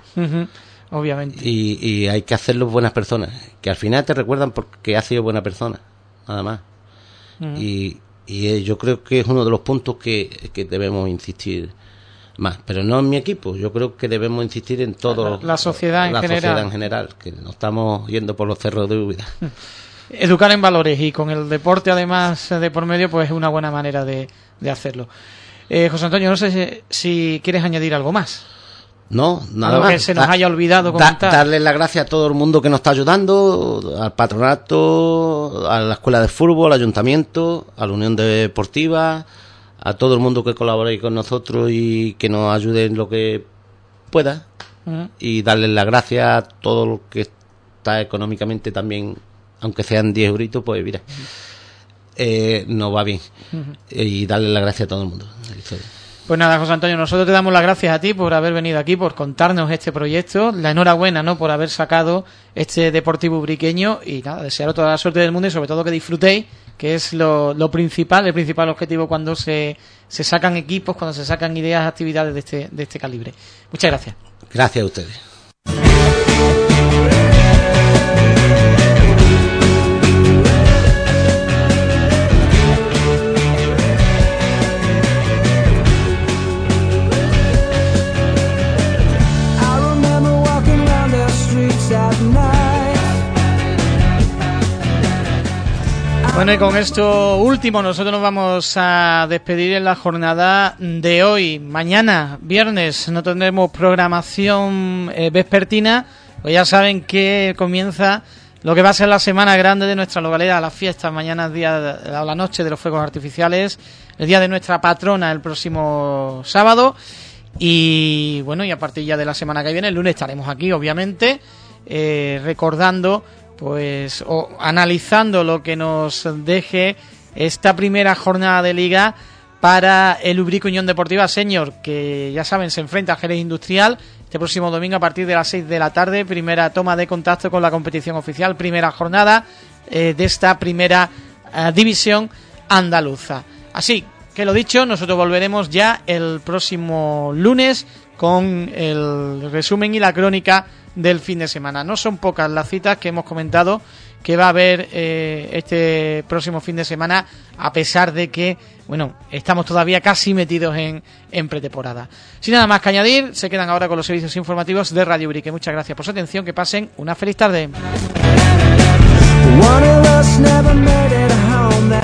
Obviamente. Y, hay que hacerlos buenas personas, que al final te recuerdan porque has sido buena persona, nada más. Y y eh, yo creo que es uno de los puntos que, debemos insistir más, pero no en mi equipo, yo creo que debemos insistir en todo la, sociedad, en, la general. sociedad en general, que no estamos yendo por los cerros de Úbeda. Educar en valores y con el deporte además de por medio, pues es una buena manera de, de hacerlo. Eh, José Antonio, no sé si quieres añadir algo más. No, nada más. que se nos haya olvidado comentar. darle las gracias a todo el mundo que nos está ayudando, al patronato, a la escuela de fútbol, al ayuntamiento, a la Unión Deportiva, a todo el mundo que colabore con nosotros y que nos ayude en lo que pueda. Y darle las gracias a todo lo que está económicamente también, aunque sean 10 euritos, pues mira, eh, nos va bien. Y darle las gracias a todo el mundo. Pues nada, José Antonio, nosotros te damos las gracias a ti por haber venido aquí, por contarnos este proyecto, la enhorabuena, ¿no?, por haber sacado este Deportivo Briqueño y nada, desearos toda la suerte del mundo y sobre todo que disfrutéis, que es lo, lo principal, el principal objetivo cuando se, se sacan equipos, cuando se sacan ideas, actividades de este, de este calibre. Muchas gracias. Gracias a ustedes. Bueno, y con esto último nosotros nos vamos a despedir en la jornada de hoy. Mañana, viernes, no tendremos programación eh, vespertina, pues ya saben que comienza lo que va a ser la semana grande de nuestra localidad, las fiestas, mañana es día de la noche de los fuegos artificiales, el día de nuestra patrona el próximo sábado. Y bueno, y a partir ya de la semana que viene, el lunes estaremos aquí, obviamente, eh, recordando pues analizando lo que nos deje esta primera jornada de liga para el Ubrico Unión Deportiva Señor, que ya saben, se enfrenta a Jerez Industrial este próximo domingo a partir de las 6 de la tarde, primera toma de contacto con la competición oficial, primera jornada eh, de esta primera eh, división andaluza. Así que lo dicho, nosotros volveremos ya el próximo lunes con el resumen y la crónica del fin de semana. No son pocas las citas que hemos comentado que va a haber eh, este próximo fin de semana, a pesar de que, bueno, estamos todavía casi metidos en, en pretemporada. Sin nada más que añadir, se quedan ahora con los servicios informativos de Radio Brique. Muchas gracias por su atención, que pasen una feliz tarde.